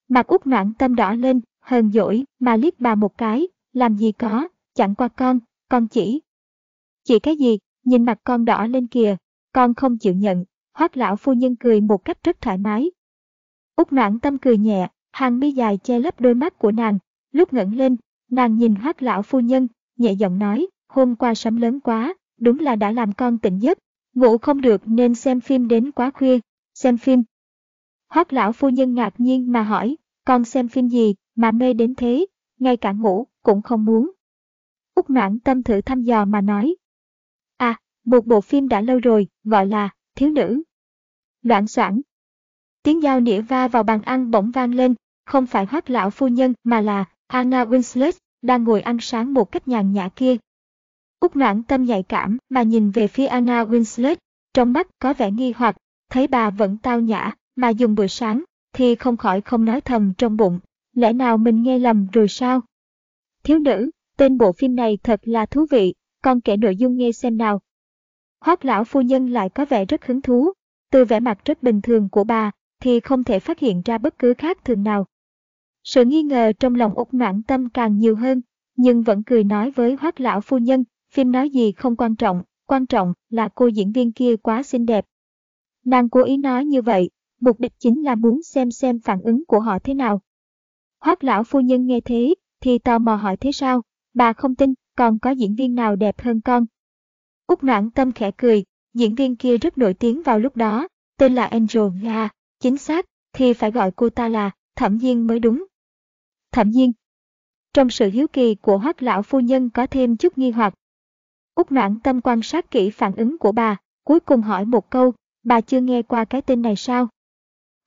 Mặt út noãn tâm đỏ lên, hờn dỗi, mà liếc bà một cái, làm gì có, chẳng qua con, con chỉ. Chỉ cái gì, nhìn mặt con đỏ lên kìa, con không chịu nhận, hoác lão phu nhân cười một cách rất thoải mái. Út noãn tâm cười nhẹ, hàng mi dài che lấp đôi mắt của nàng, lúc ngẩng lên, nàng nhìn hát lão phu nhân, nhẹ giọng nói, hôm qua sấm lớn quá, đúng là đã làm con tỉnh giấc, ngủ không được nên xem phim đến quá khuya, xem phim. Hoác lão phu nhân ngạc nhiên mà hỏi, con xem phim gì mà mê đến thế, ngay cả ngủ cũng không muốn. Úc noãn tâm thử thăm dò mà nói. À, một bộ phim đã lâu rồi, gọi là Thiếu Nữ. Loạn soạn. Tiếng dao nĩa va vào bàn ăn bỗng vang lên, không phải hoác lão phu nhân mà là Anna Winslet đang ngồi ăn sáng một cách nhàn nhã kia. Úc noãn tâm nhạy cảm mà nhìn về phía Anna Winslet, trong mắt có vẻ nghi hoặc, thấy bà vẫn tao nhã mà dùng bữa sáng, thì không khỏi không nói thầm trong bụng, lẽ nào mình nghe lầm rồi sao? Thiếu nữ, tên bộ phim này thật là thú vị, con kể nội dung nghe xem nào. Hoác lão phu nhân lại có vẻ rất hứng thú, từ vẻ mặt rất bình thường của bà thì không thể phát hiện ra bất cứ khác thường nào. Sự nghi ngờ trong lòng Úc Noãn Tâm càng nhiều hơn, nhưng vẫn cười nói với Hoác lão phu nhân, phim nói gì không quan trọng, quan trọng là cô diễn viên kia quá xinh đẹp. Nàng cố ý nói như vậy, mục đích chính là muốn xem xem phản ứng của họ thế nào. Hoác lão phu nhân nghe thế, thì tò mò hỏi thế sao, bà không tin, còn có diễn viên nào đẹp hơn con. Úc noãn tâm khẽ cười, diễn viên kia rất nổi tiếng vào lúc đó, tên là Angel Nga, chính xác, thì phải gọi cô ta là Thẩm nhiên mới đúng thản nhiên. Trong sự hiếu kỳ của hoác lão phu nhân có thêm chút nghi hoặc. Úc noãn tâm quan sát kỹ phản ứng của bà, cuối cùng hỏi một câu, bà chưa nghe qua cái tên này sao?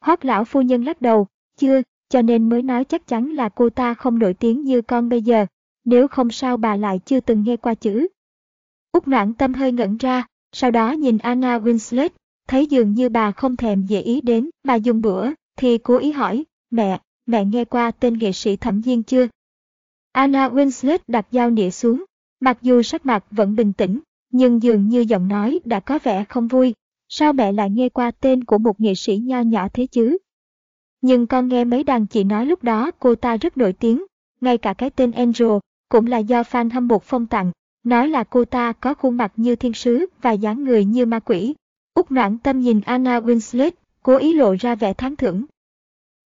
Hoác lão phu nhân lắc đầu, chưa, cho nên mới nói chắc chắn là cô ta không nổi tiếng như con bây giờ, nếu không sao bà lại chưa từng nghe qua chữ. Úc noãn tâm hơi ngẩn ra, sau đó nhìn Anna Winslet, thấy dường như bà không thèm dễ ý đến mà dùng bữa, thì cố ý hỏi, mẹ, mẹ nghe qua tên nghệ sĩ thẩm nhiên chưa? Anna Winslet đặt dao nĩa xuống, mặc dù sắc mặt vẫn bình tĩnh, nhưng dường như giọng nói đã có vẻ không vui. Sao mẹ lại nghe qua tên của một nghệ sĩ nho nhỏ thế chứ? Nhưng con nghe mấy đàn chị nói lúc đó cô ta rất nổi tiếng, ngay cả cái tên Angel cũng là do fan hâm mộ phong tặng, nói là cô ta có khuôn mặt như thiên sứ và dáng người như ma quỷ. Úc noãn tâm nhìn Anna Winslet, cố ý lộ ra vẻ thán thưởng.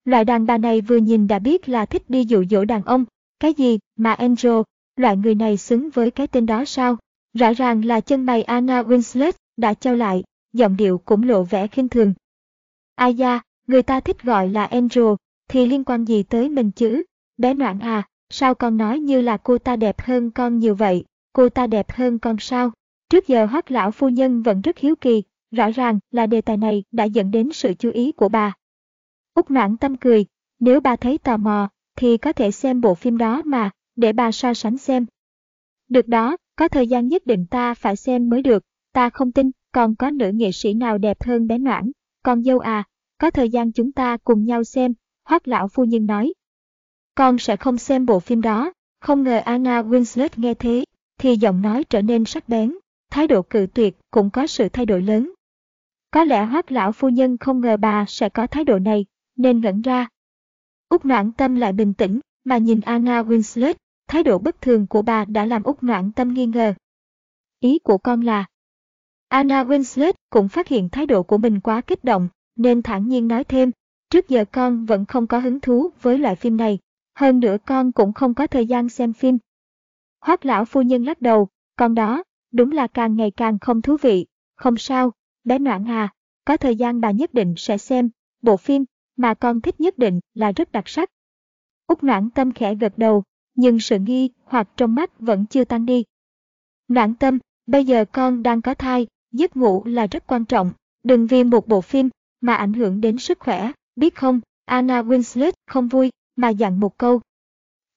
Loại đàn bà này vừa nhìn đã biết là thích đi dụ dỗ đàn ông, cái gì mà Angel, loại người này xứng với cái tên đó sao? Rõ ràng là chân mày Anna Winslet đã trao lại, giọng điệu cũng lộ vẻ khinh thường. Ai da, người ta thích gọi là Angel, thì liên quan gì tới mình chứ? Bé noạn à, sao con nói như là cô ta đẹp hơn con nhiều vậy? Cô ta đẹp hơn con sao? Trước giờ hoác lão phu nhân vẫn rất hiếu kỳ, rõ ràng là đề tài này đã dẫn đến sự chú ý của bà. Úc noãn tâm cười, nếu bà thấy tò mò, thì có thể xem bộ phim đó mà, để bà so sánh xem. Được đó, có thời gian nhất định ta phải xem mới được, ta không tin còn có nữ nghệ sĩ nào đẹp hơn bé Noãn. Con dâu à, có thời gian chúng ta cùng nhau xem, hoác lão phu nhân nói. Con sẽ không xem bộ phim đó, không ngờ Anna Winslet nghe thế, thì giọng nói trở nên sắc bén, thái độ cự tuyệt cũng có sự thay đổi lớn. Có lẽ hoác lão phu nhân không ngờ bà sẽ có thái độ này, nên ngẩn ra. Úc noãn tâm lại bình tĩnh, mà nhìn Anna Winslet, thái độ bất thường của bà đã làm Úc noãn tâm nghi ngờ. Ý của con là, Anna Winslet cũng phát hiện thái độ của mình quá kích động, nên thản nhiên nói thêm, trước giờ con vẫn không có hứng thú với loại phim này, hơn nữa con cũng không có thời gian xem phim. Hoác lão phu nhân lắc đầu, con đó, đúng là càng ngày càng không thú vị, không sao, bé Noãn Hà, có thời gian bà nhất định sẽ xem, bộ phim mà con thích nhất định là rất đặc sắc. Úc Noãn Tâm khẽ gật đầu, nhưng sự nghi hoặc trong mắt vẫn chưa tan đi. Noãn Tâm, bây giờ con đang có thai, giấc ngủ là rất quan trọng, đừng vì một bộ phim mà ảnh hưởng đến sức khỏe, biết không? Anna Winslet không vui, mà dặn một câu.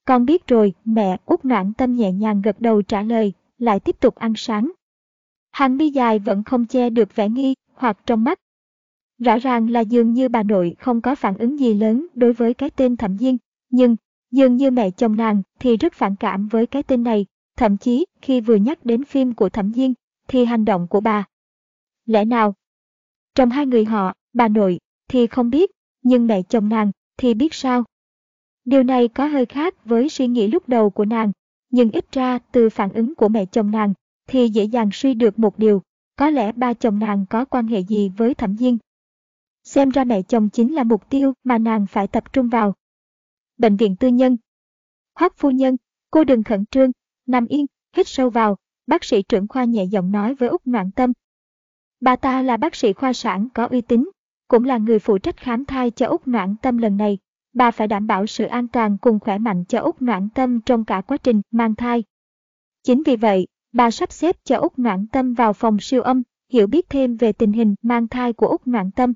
Con biết rồi, mẹ út noãn tâm nhẹ nhàng gật đầu trả lời, lại tiếp tục ăn sáng. Hàng mi dài vẫn không che được vẻ nghi hoặc trong mắt. Rõ ràng là dường như bà nội không có phản ứng gì lớn đối với cái tên thẩm diên, nhưng dường như mẹ chồng nàng thì rất phản cảm với cái tên này, thậm chí khi vừa nhắc đến phim của thẩm diên thì hành động của bà. Lẽ nào? Trong hai người họ, bà nội thì không biết, nhưng mẹ chồng nàng thì biết sao? Điều này có hơi khác với suy nghĩ lúc đầu của nàng, nhưng ít ra từ phản ứng của mẹ chồng nàng thì dễ dàng suy được một điều, có lẽ ba chồng nàng có quan hệ gì với Thẩm Diên. Xem ra mẹ chồng chính là mục tiêu mà nàng phải tập trung vào. Bệnh viện tư nhân Hoác phu nhân, cô đừng khẩn trương, nằm yên, hít sâu vào, Bác sĩ trưởng khoa nhẹ giọng nói với Úc Noãn Tâm. Bà ta là bác sĩ khoa sản có uy tín, cũng là người phụ trách khám thai cho Úc Noãn Tâm lần này. Bà phải đảm bảo sự an toàn cùng khỏe mạnh cho Úc Noãn Tâm trong cả quá trình mang thai. Chính vì vậy, bà sắp xếp cho Úc Noãn Tâm vào phòng siêu âm, hiểu biết thêm về tình hình mang thai của Úc Noãn Tâm.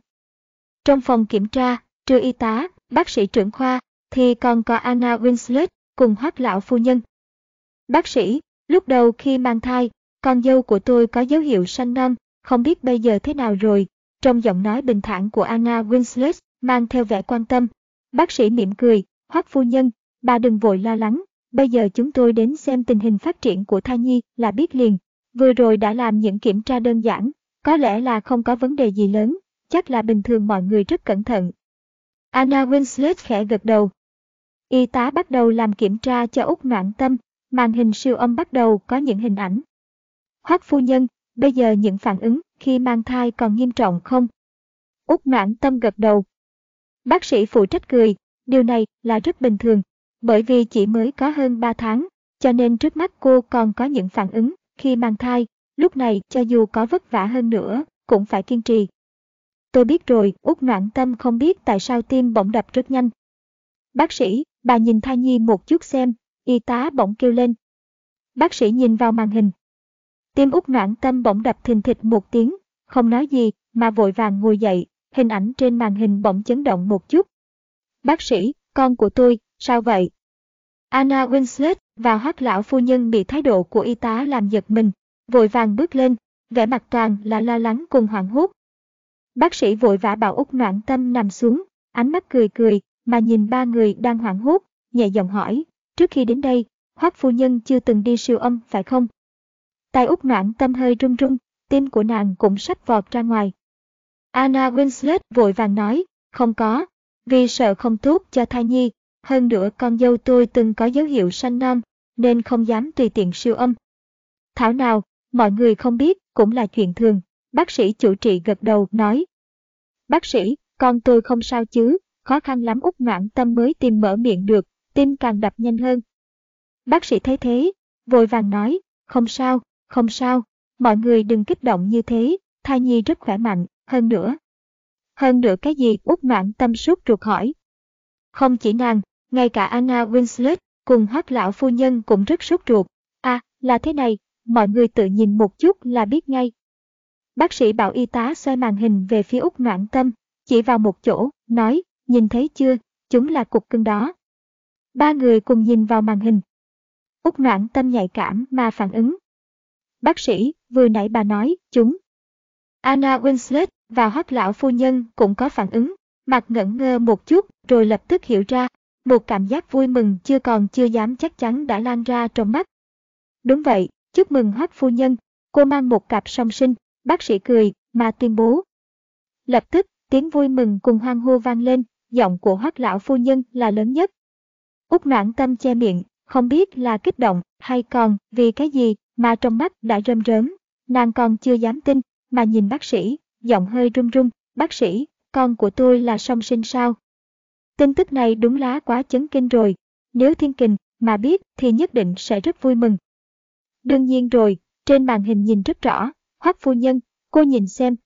Trong phòng kiểm tra, trừ y tá, bác sĩ trưởng khoa, thì còn có Anna Winslet cùng hoác lão phu nhân. Bác sĩ, lúc đầu khi mang thai, con dâu của tôi có dấu hiệu sanh non, không biết bây giờ thế nào rồi. Trong giọng nói bình thản của Anna Winslet mang theo vẻ quan tâm. Bác sĩ mỉm cười, hoác phu nhân, bà đừng vội lo lắng, bây giờ chúng tôi đến xem tình hình phát triển của thai nhi là biết liền. Vừa rồi đã làm những kiểm tra đơn giản, có lẽ là không có vấn đề gì lớn, chắc là bình thường mọi người rất cẩn thận. Anna Winslet khẽ gật đầu. Y tá bắt đầu làm kiểm tra cho Úc Noãn Tâm, màn hình siêu âm bắt đầu có những hình ảnh. Hoắc phu nhân, bây giờ những phản ứng khi mang thai còn nghiêm trọng không? Úc Noãn Tâm gật đầu. Bác sĩ phụ trách cười, điều này là rất bình thường, bởi vì chỉ mới có hơn 3 tháng, cho nên trước mắt cô còn có những phản ứng khi mang thai, lúc này cho dù có vất vả hơn nữa, cũng phải kiên trì. Tôi biết rồi, út noạn tâm không biết tại sao tim bỗng đập rất nhanh. Bác sĩ, bà nhìn thai nhi một chút xem, y tá bỗng kêu lên. Bác sĩ nhìn vào màn hình. Tim út noạn tâm bỗng đập thình thịch một tiếng, không nói gì, mà vội vàng ngồi dậy, hình ảnh trên màn hình bỗng chấn động một chút. Bác sĩ, con của tôi, sao vậy? Anna Winslet và hoác lão phu nhân bị thái độ của y tá làm giật mình, vội vàng bước lên, vẻ mặt toàn là lo lắng cùng hoảng hốt. Bác sĩ vội vã bảo Úc Noãn Tâm nằm xuống, ánh mắt cười cười, mà nhìn ba người đang hoảng hốt, nhẹ giọng hỏi, trước khi đến đây, hoác phu nhân chưa từng đi siêu âm phải không? Tay Úc Noãn Tâm hơi run run, tim của nàng cũng sắp vọt ra ngoài. Anna Winslet vội vàng nói, không có, vì sợ không tốt cho thai nhi, hơn nữa con dâu tôi từng có dấu hiệu sanh non, nên không dám tùy tiện siêu âm. Thảo nào, mọi người không biết cũng là chuyện thường, bác sĩ chủ trị gật đầu nói. Bác sĩ, con tôi không sao chứ, khó khăn lắm út ngoãn tâm mới tìm mở miệng được, tim càng đập nhanh hơn. Bác sĩ thấy thế, vội vàng nói, không sao, không sao, mọi người đừng kích động như thế, thai nhi rất khỏe mạnh, hơn nữa. Hơn nữa cái gì út ngoãn tâm suốt ruột hỏi. Không chỉ nàng, ngay cả Anna Winslet cùng hoác lão phu nhân cũng rất sốt ruột. À, là thế này, mọi người tự nhìn một chút là biết ngay. Bác sĩ bảo y tá xoay màn hình về phía Úc Noãn Tâm, chỉ vào một chỗ, nói, nhìn thấy chưa, chúng là cục cưng đó. Ba người cùng nhìn vào màn hình. Úc Noãn Tâm nhạy cảm mà phản ứng. Bác sĩ, vừa nãy bà nói, chúng. Anna Winslet và hoác lão phu nhân cũng có phản ứng, mặt ngẩn ngơ một chút rồi lập tức hiểu ra, một cảm giác vui mừng chưa còn chưa dám chắc chắn đã lan ra trong mắt. Đúng vậy, chúc mừng hoác phu nhân, cô mang một cặp song sinh, bác sĩ cười, mà tuyên bố. Lập tức, tiếng vui mừng cùng hoang hô vang lên, giọng của hoác lão phu nhân là lớn nhất. Úc noãn tâm che miệng, không biết là kích động hay còn vì cái gì mà trong mắt đã rơm rớm, nàng còn chưa dám tin, mà nhìn bác sĩ, giọng hơi run run, bác sĩ, con của tôi là song sinh sao? Tin tức này đúng lá quá chấn kinh rồi, nếu thiên kình mà biết thì nhất định sẽ rất vui mừng. Đương nhiên rồi, trên màn hình nhìn rất rõ, hoắc phu nhân, cô nhìn xem.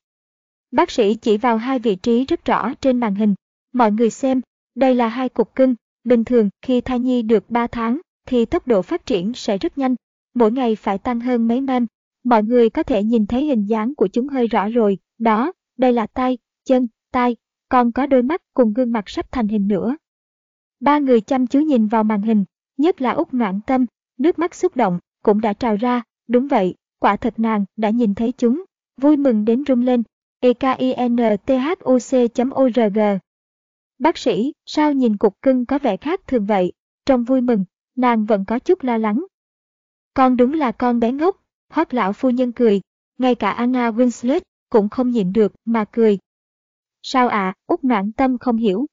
Bác sĩ chỉ vào hai vị trí rất rõ trên màn hình. Mọi người xem, đây là hai cục cưng, bình thường khi thai nhi được 3 tháng thì tốc độ phát triển sẽ rất nhanh, mỗi ngày phải tăng hơn mấy mem. Mọi người có thể nhìn thấy hình dáng của chúng hơi rõ rồi, đó, đây là tay, chân, tay, còn có đôi mắt cùng gương mặt sắp thành hình nữa. Ba người chăm chú nhìn vào màn hình, nhất là Úc Noãn Tâm, nước mắt xúc động, cũng đã trào ra, đúng vậy, quả thật nàng đã nhìn thấy chúng, vui mừng đến rung lên, ekinthuc.org. Bác sĩ, sao nhìn cục cưng có vẻ khác thường vậy, trong vui mừng, nàng vẫn có chút lo lắng. Con đúng là con bé ngốc, hót lão phu nhân cười, ngay cả Anna Winslet cũng không nhịn được mà cười, Sao ạ, à, Úc noãn tâm không hiểu.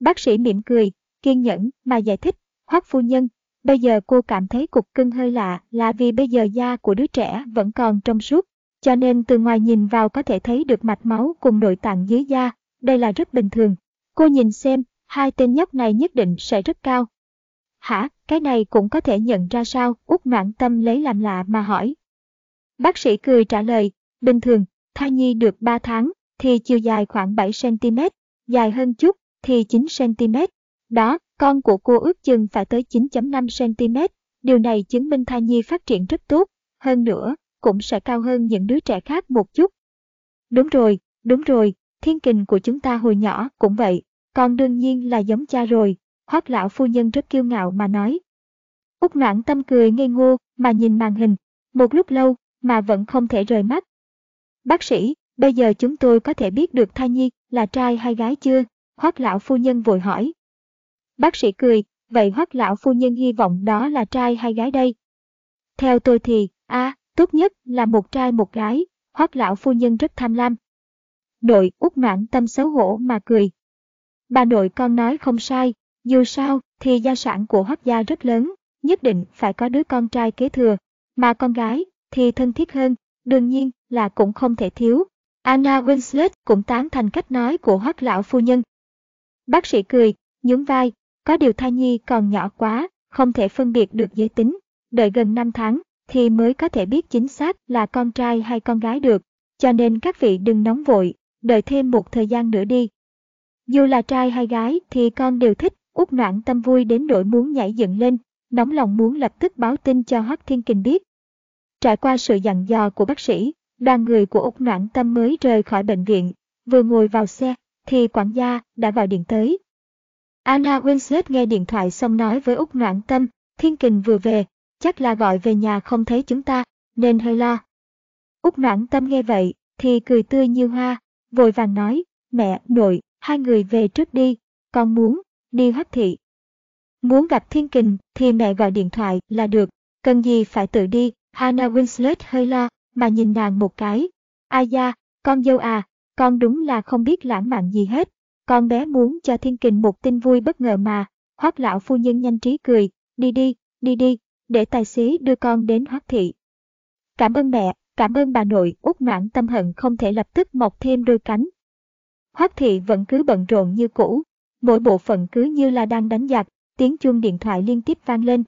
Bác sĩ mỉm cười, kiên nhẫn mà giải thích, hoắc phu nhân, bây giờ cô cảm thấy cục cưng hơi lạ là vì bây giờ da của đứa trẻ vẫn còn trong suốt, cho nên từ ngoài nhìn vào có thể thấy được mạch máu cùng nội tạng dưới da, đây là rất bình thường. Cô nhìn xem, hai tên nhóc này nhất định sẽ rất cao. Hả, cái này cũng có thể nhận ra sao? Út noạn tâm lấy làm lạ mà hỏi. Bác sĩ cười trả lời, bình thường, thai nhi được 3 tháng, thì chiều dài khoảng 7cm, dài hơn chút, thì 9cm. Đó, con của cô ước chừng phải tới 9.5cm, điều này chứng minh thai nhi phát triển rất tốt, hơn nữa, cũng sẽ cao hơn những đứa trẻ khác một chút. Đúng rồi, đúng rồi, thiên kình của chúng ta hồi nhỏ cũng vậy, con đương nhiên là giống cha rồi, hoác lão phu nhân rất kiêu ngạo mà nói. Úc noãn tâm cười ngây ngô mà nhìn màn hình, một lúc lâu mà vẫn không thể rời mắt. Bác sĩ, bây giờ chúng tôi có thể biết được thai nhi là trai hay gái chưa? Hoác lão phu nhân vội hỏi. Bác sĩ cười, vậy hoắc lão phu nhân hy vọng đó là trai hay gái đây? Theo tôi thì, a tốt nhất là một trai một gái, hoắc lão phu nhân rất tham lam. Nội út noãn tâm xấu hổ mà cười. Bà nội con nói không sai, dù sao thì gia sản của hoắc gia rất lớn, nhất định phải có đứa con trai kế thừa, mà con gái thì thân thiết hơn, đương nhiên là cũng không thể thiếu. Anna Winslet cũng tán thành cách nói của hoắc lão phu nhân. Bác sĩ cười, nhún vai, có điều thai nhi còn nhỏ quá, không thể phân biệt được giới tính, đợi gần 5 tháng thì mới có thể biết chính xác là con trai hay con gái được, cho nên các vị đừng nóng vội, đợi thêm một thời gian nữa đi. Dù là trai hay gái thì con đều thích, út noạn tâm vui đến nỗi muốn nhảy dựng lên, nóng lòng muốn lập tức báo tin cho Hoắc Thiên Kình biết. Trải qua sự dặn dò của bác sĩ, đoàn người của út noạn tâm mới rời khỏi bệnh viện, vừa ngồi vào xe, thì quản gia đã gọi điện tới. Anna Winslet nghe điện thoại xong nói với Úc noãn tâm, Thiên Kình vừa về, chắc là gọi về nhà không thấy chúng ta, nên hơi lo. Úc noãn tâm nghe vậy, thì cười tươi như hoa, vội vàng nói, mẹ, nội, hai người về trước đi, con muốn, đi hấp thị. Muốn gặp thiên kình thì mẹ gọi điện thoại là được, cần gì phải tự đi, Anna Winslet hơi lo, mà nhìn nàng một cái. Ai da, con dâu à, con đúng là không biết lãng mạn gì hết, con bé muốn cho thiên kình một tin vui bất ngờ mà, hoắc lão phu nhân nhanh trí cười, đi đi, đi đi, để tài xế đưa con đến hoắc thị. Cảm ơn mẹ, cảm ơn bà nội, út noãn tâm hận không thể lập tức mọc thêm đôi cánh. Hoắc thị vẫn cứ bận rộn như cũ, mỗi bộ phận cứ như là đang đánh giặc, tiếng chuông điện thoại liên tiếp vang lên.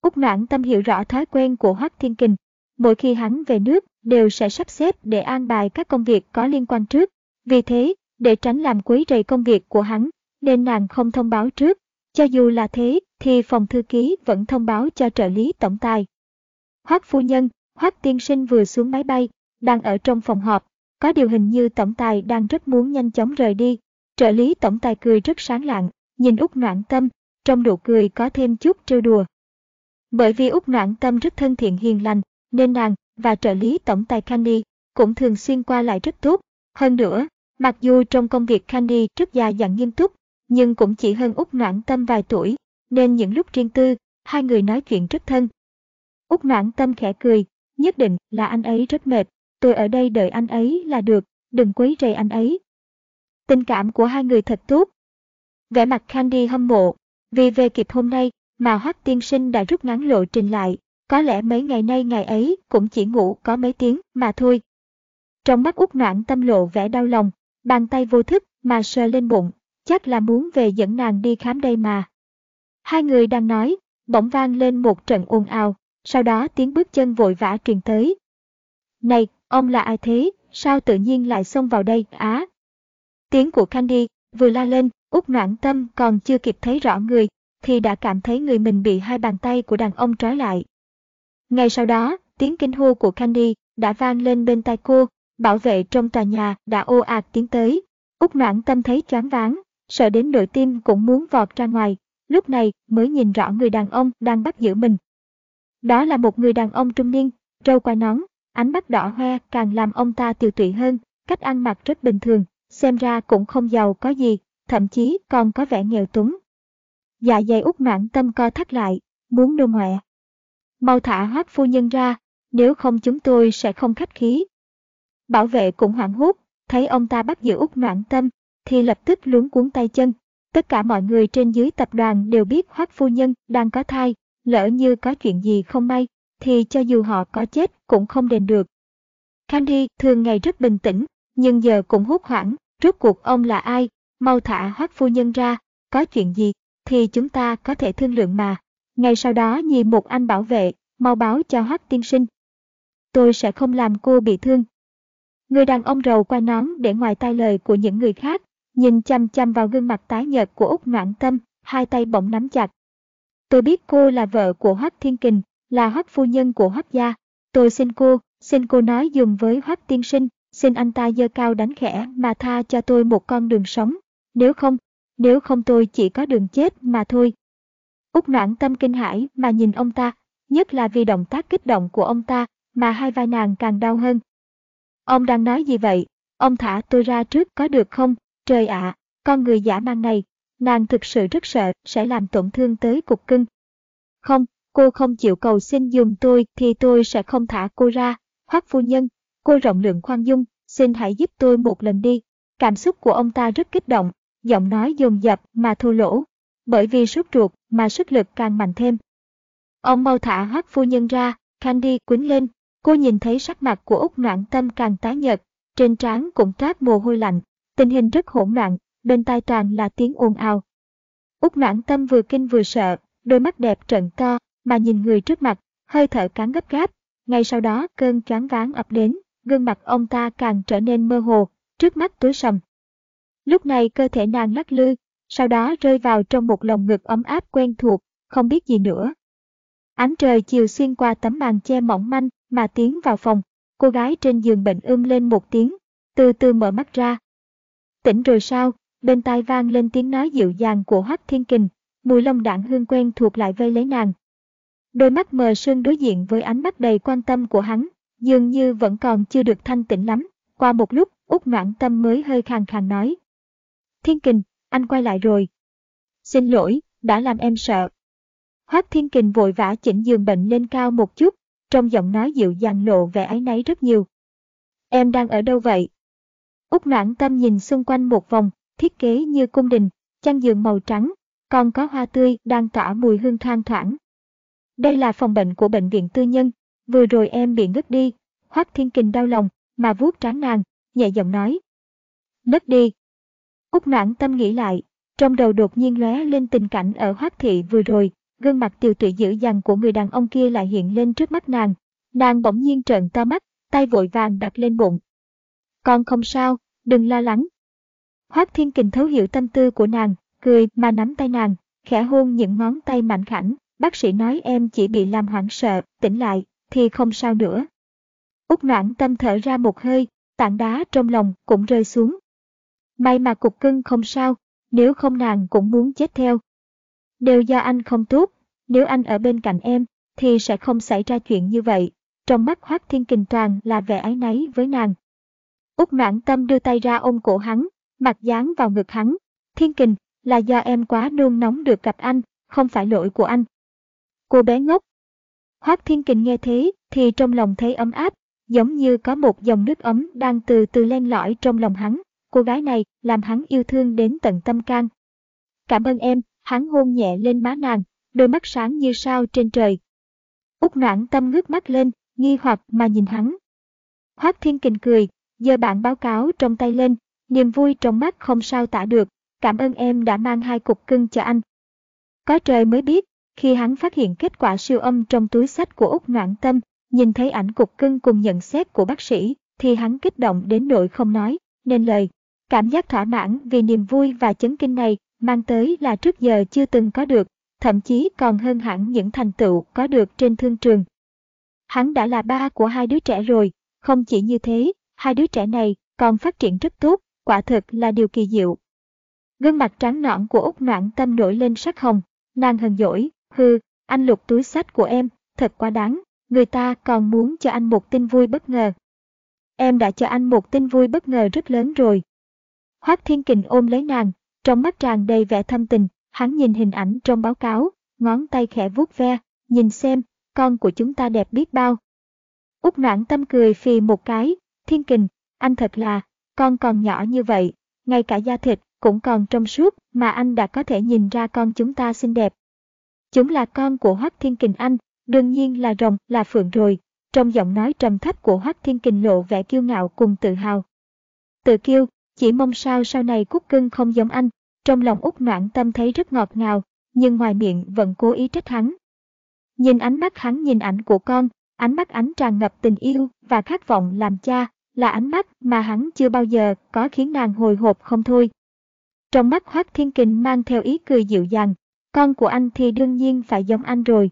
Úc noãn tâm hiểu rõ thói quen của Hoắc Thiên Kình, mỗi khi hắn về nước đều sẽ sắp xếp để an bài các công việc có liên quan trước. Vì thế, để tránh làm quấy rầy công việc của hắn, nên nàng không thông báo trước. Cho dù là thế, thì phòng thư ký vẫn thông báo cho trợ lý tổng tài. Hoắc phu nhân, Hoắc tiên sinh vừa xuống máy bay, đang ở trong phòng họp, có điều hình như tổng tài đang rất muốn nhanh chóng rời đi. Trợ lý tổng tài cười rất sáng lạng, nhìn Úc Noãn Tâm, trong nụ cười có thêm chút trêu đùa. Bởi vì Úc Noãn Tâm rất thân thiện hiền lành, nên nàng và trợ lý tổng tài Candy cũng thường xuyên qua lại rất tốt. Hơn nữa, mặc dù trong công việc Candy rất già dặn nghiêm túc, nhưng cũng chỉ hơn Úc Noãn Tâm vài tuổi, nên những lúc riêng tư, hai người nói chuyện rất thân. Úc Noãn Tâm khẽ cười, nhất định là anh ấy rất mệt, tôi ở đây đợi anh ấy là được, đừng quấy rầy anh ấy. Tình cảm của hai người thật tốt. Vẻ mặt Candy hâm mộ, vì về kịp hôm nay mà Hoắc tiên sinh đã rút ngắn lộ trình lại, có lẽ mấy ngày nay ngày ấy cũng chỉ ngủ có mấy tiếng mà thôi. Trong mắt út noãn tâm lộ vẻ đau lòng, bàn tay vô thức mà sờ lên bụng, chắc là muốn về dẫn nàng đi khám đây mà. Hai người đang nói, bỗng vang lên một trận ồn ào, sau đó tiếng bước chân vội vã truyền tới. Này, ông là ai thế, sao tự nhiên lại xông vào đây, á? Tiếng của Candy vừa la lên, út noãn tâm còn chưa kịp thấy rõ người, thì đã cảm thấy người mình bị hai bàn tay của đàn ông trói lại. Ngay sau đó, tiếng kinh hô của Candy đã vang lên bên tai cô, bảo vệ trong tòa nhà đã ô ạt tiến tới. Úc noãn tâm thấy choáng váng, sợ đến nội tim cũng muốn vọt ra ngoài, lúc này mới nhìn rõ người đàn ông đang bắt giữ mình. Đó là một người đàn ông trung niên, râu quai nón, ánh mắt đỏ hoe càng làm ông ta tiều tụy hơn, cách ăn mặc rất bình thường, xem ra cũng không giàu có gì, thậm chí còn có vẻ nghèo túng. Dạ dày út noãn tâm co thắt lại, muốn nôn ngoẹ. Mau thả hoác phu nhân ra, nếu không chúng tôi sẽ không khách khí. Bảo vệ cũng hoảng hốt, thấy ông ta bắt giữ út noãn tâm, thì lập tức luống cuốn tay chân. Tất cả mọi người trên dưới tập đoàn đều biết hoác phu nhân đang có thai, lỡ như có chuyện gì không may, thì cho dù họ có chết cũng không đền được. Candy thường ngày rất bình tĩnh, nhưng giờ cũng hốt hoảng, rốt cuộc ông là ai, mau thả hoác phu nhân ra, có chuyện gì, thì chúng ta có thể thương lượng mà. Ngay sau đó nhì một anh bảo vệ, mau báo cho Hoắc tiên sinh. Tôi sẽ không làm cô bị thương. Người đàn ông rầu qua nón để ngoài tai lời của những người khác, nhìn chăm chăm vào gương mặt tái nhợt của Úc Noãn Tâm, hai tay bỗng nắm chặt. Tôi biết cô là vợ của Hoắc Thiên Kình, là Hoắc phu nhân của Hoắc gia. Tôi xin cô, xin cô nói dùng với Hoắc tiên sinh, xin anh ta dơ cao đánh khẽ mà tha cho tôi một con đường sống. Nếu không, nếu không tôi chỉ có đường chết mà thôi. Úc noãn tâm kinh hãi mà nhìn ông ta, nhất là vì động tác kích động của ông ta, mà hai vai nàng càng đau hơn. Ông đang nói gì vậy? Ông thả tôi ra trước có được không? Trời ạ, con người giả mang này, nàng thực sự rất sợ sẽ làm tổn thương tới cục cưng. Không, cô không chịu cầu xin dùng tôi thì tôi sẽ không thả cô ra. Hoắc phu nhân, cô rộng lượng khoan dung, xin hãy giúp tôi một lần đi. Cảm xúc của ông ta rất kích động, giọng nói dồn dập mà thô lỗ. Bởi vì sốt ruột mà sức lực càng mạnh thêm. Ông mau thả Hoắc phu nhân ra, Candy quýnh lên. Cô nhìn thấy sắc mặt của Úc Noãn Tâm càng tái nhợt, trên trán cũng toát mồ hôi lạnh. Tình hình rất hỗn loạn, bên tai toàn là tiếng ồn ào. Úc Noãn Tâm vừa kinh vừa sợ, đôi mắt đẹp trợn to, mà nhìn người trước mặt, hơi thở cán gấp gáp. Ngay sau đó cơn choáng váng ập đến, gương mặt ông ta càng trở nên mơ hồ, trước mắt tối sầm. Lúc này cơ thể nàng lắc lư, sau đó rơi vào trong một lồng ngực ấm áp quen thuộc, không biết gì nữa. Ánh trời chiều xuyên qua tấm màn che mỏng manh mà tiến vào phòng, cô gái trên giường bệnh ưm lên một tiếng, từ từ mở mắt ra. Tỉnh rồi sao? Bên tai vang lên tiếng nói dịu dàng của Hoắc Thiên Kình, mùi lông đạn hương quen thuộc lại vây lấy nàng. Đôi mắt mờ sương đối diện với ánh mắt đầy quan tâm của hắn, dường như vẫn còn chưa được thanh tĩnh lắm. Qua một lúc, Úc noãn tâm mới hơi khàn khàn nói. Thiên Kình, anh quay lại rồi. Xin lỗi, đã làm em sợ. Hoác Thiên Kình vội vã chỉnh giường bệnh lên cao một chút, trong giọng nói dịu dàng lộ vẻ áy náy rất nhiều. Em đang ở đâu vậy? Úc noãn tâm nhìn xung quanh một vòng, thiết kế như cung đình, chăn giường màu trắng, còn có hoa tươi đang tỏa mùi hương thoang thoảng. Đây là phòng bệnh của bệnh viện tư nhân, vừa rồi em bị ngất đi, Hoác Thiên Kình đau lòng, mà vuốt trán nàng, nhẹ giọng nói. Ngất đi. Úc noãn tâm nghĩ lại, trong đầu đột nhiên lóe lên tình cảnh ở Hoác Thị vừa rồi, gương mặt tiều tụy dữ dằn của người đàn ông kia lại hiện lên trước mắt nàng. Nàng bỗng nhiên trợn to mắt, tay vội vàng đặt lên bụng. Con không sao, đừng lo lắng. Hoác Thiên Kình thấu hiểu tâm tư của nàng, cười mà nắm tay nàng, khẽ hôn những ngón tay mạnh khảnh. Bác sĩ nói em chỉ bị làm hoảng sợ, tỉnh lại, thì không sao nữa. Úc noãn tâm thở ra một hơi, tảng đá trong lòng cũng rơi xuống. May mà cục cưng không sao, nếu không nàng cũng muốn chết theo. Đều do anh không tốt, nếu anh ở bên cạnh em, thì sẽ không xảy ra chuyện như vậy. Trong mắt Hoác Thiên Kình toàn là vẻ ái náy với nàng. Úc mãn tâm đưa tay ra ôm cổ hắn, mặt dán vào ngực hắn. Thiên Kình, là do em quá nôn nóng được gặp anh, không phải lỗi của anh. Cô bé ngốc. Hoác Thiên Kình nghe thế thì trong lòng thấy ấm áp, giống như có một dòng nước ấm đang từ từ len lỏi trong lòng hắn. Cô gái này làm hắn yêu thương đến tận tâm can. Cảm ơn em, hắn hôn nhẹ lên má nàng, đôi mắt sáng như sao trên trời. Úc noãn tâm ngước mắt lên, nghi hoặc mà nhìn hắn. Hoác Thiên Kình cười, giơ bản báo cáo trong tay lên, niềm vui trong mắt không sao tả được, cảm ơn em đã mang hai cục cưng cho anh. Có trời mới biết, khi hắn phát hiện kết quả siêu âm trong túi sách của Úc Noãn Tâm, nhìn thấy ảnh cục cưng cùng nhận xét của bác sĩ, thì hắn kích động đến nỗi không nói, nên lời. Cảm giác thỏa mãn vì niềm vui và chấn kinh này mang tới là trước giờ chưa từng có được, thậm chí còn hơn hẳn những thành tựu có được trên thương trường. Hắn đã là ba của hai đứa trẻ rồi, không chỉ như thế, hai đứa trẻ này còn phát triển rất tốt, quả thực là điều kỳ diệu. Gương mặt trắng nõn của Úc Noãn Tâm nổi lên sắc hồng, nàng hờn dỗi, hư, anh lục túi sách của em, thật quá đáng, người ta còn muốn cho anh một tin vui bất ngờ. Em đã cho anh một tin vui bất ngờ rất lớn rồi. Hoác Thiên Kình ôm lấy nàng, trong mắt tràn đầy vẻ thâm tình, hắn nhìn hình ảnh trong báo cáo, ngón tay khẽ vuốt ve, nhìn xem, con của chúng ta đẹp biết bao. Úc noãn tâm cười phì một cái, Thiên Kình, anh thật là, con còn nhỏ như vậy, ngay cả da thịt cũng còn trong suốt mà anh đã có thể nhìn ra con chúng ta xinh đẹp. Chúng là con của Hoắc Thiên Kình Anh, đương nhiên là rồng, là phượng rồi. Trong giọng nói trầm thấp của Hoắc Thiên Kình lộ vẻ kiêu ngạo cùng tự hào. Tự kiêu, chỉ mong sao sau này cúc cưng không giống anh. Trong lòng út noãn tâm thấy rất ngọt ngào, nhưng ngoài miệng vẫn cố ý trách hắn, Nhìn ánh mắt hắn nhìn ảnh của con, ánh mắt ánh tràn ngập tình yêu và khát vọng làm cha, là ánh mắt mà hắn chưa bao giờ có khiến nàng hồi hộp không thôi. Trong mắt Hoác Thiên Kình mang theo ý cười dịu dàng, con của anh thì đương nhiên phải giống anh rồi.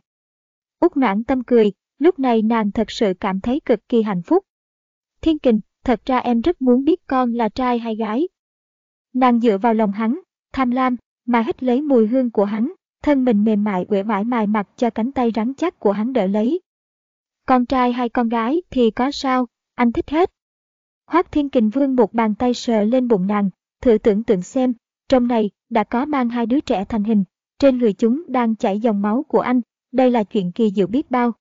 út noãn tâm cười, lúc này nàng thật sự cảm thấy cực kỳ hạnh phúc. Thiên Kình, thật ra em rất muốn biết con là trai hay gái. Nàng dựa vào lòng hắn, tham lam, mà hít lấy mùi hương của hắn, thân mình mềm mại uể oải mài mặt cho cánh tay rắn chắc của hắn đỡ lấy. Con trai hay con gái thì có sao, anh thích hết. Hoác Thiên Kình Vương một bàn tay sờ lên bụng nàng, thử tưởng tượng xem, trong này đã có mang hai đứa trẻ thành hình, trên người chúng đang chảy dòng máu của anh, đây là chuyện kỳ diệu biết bao.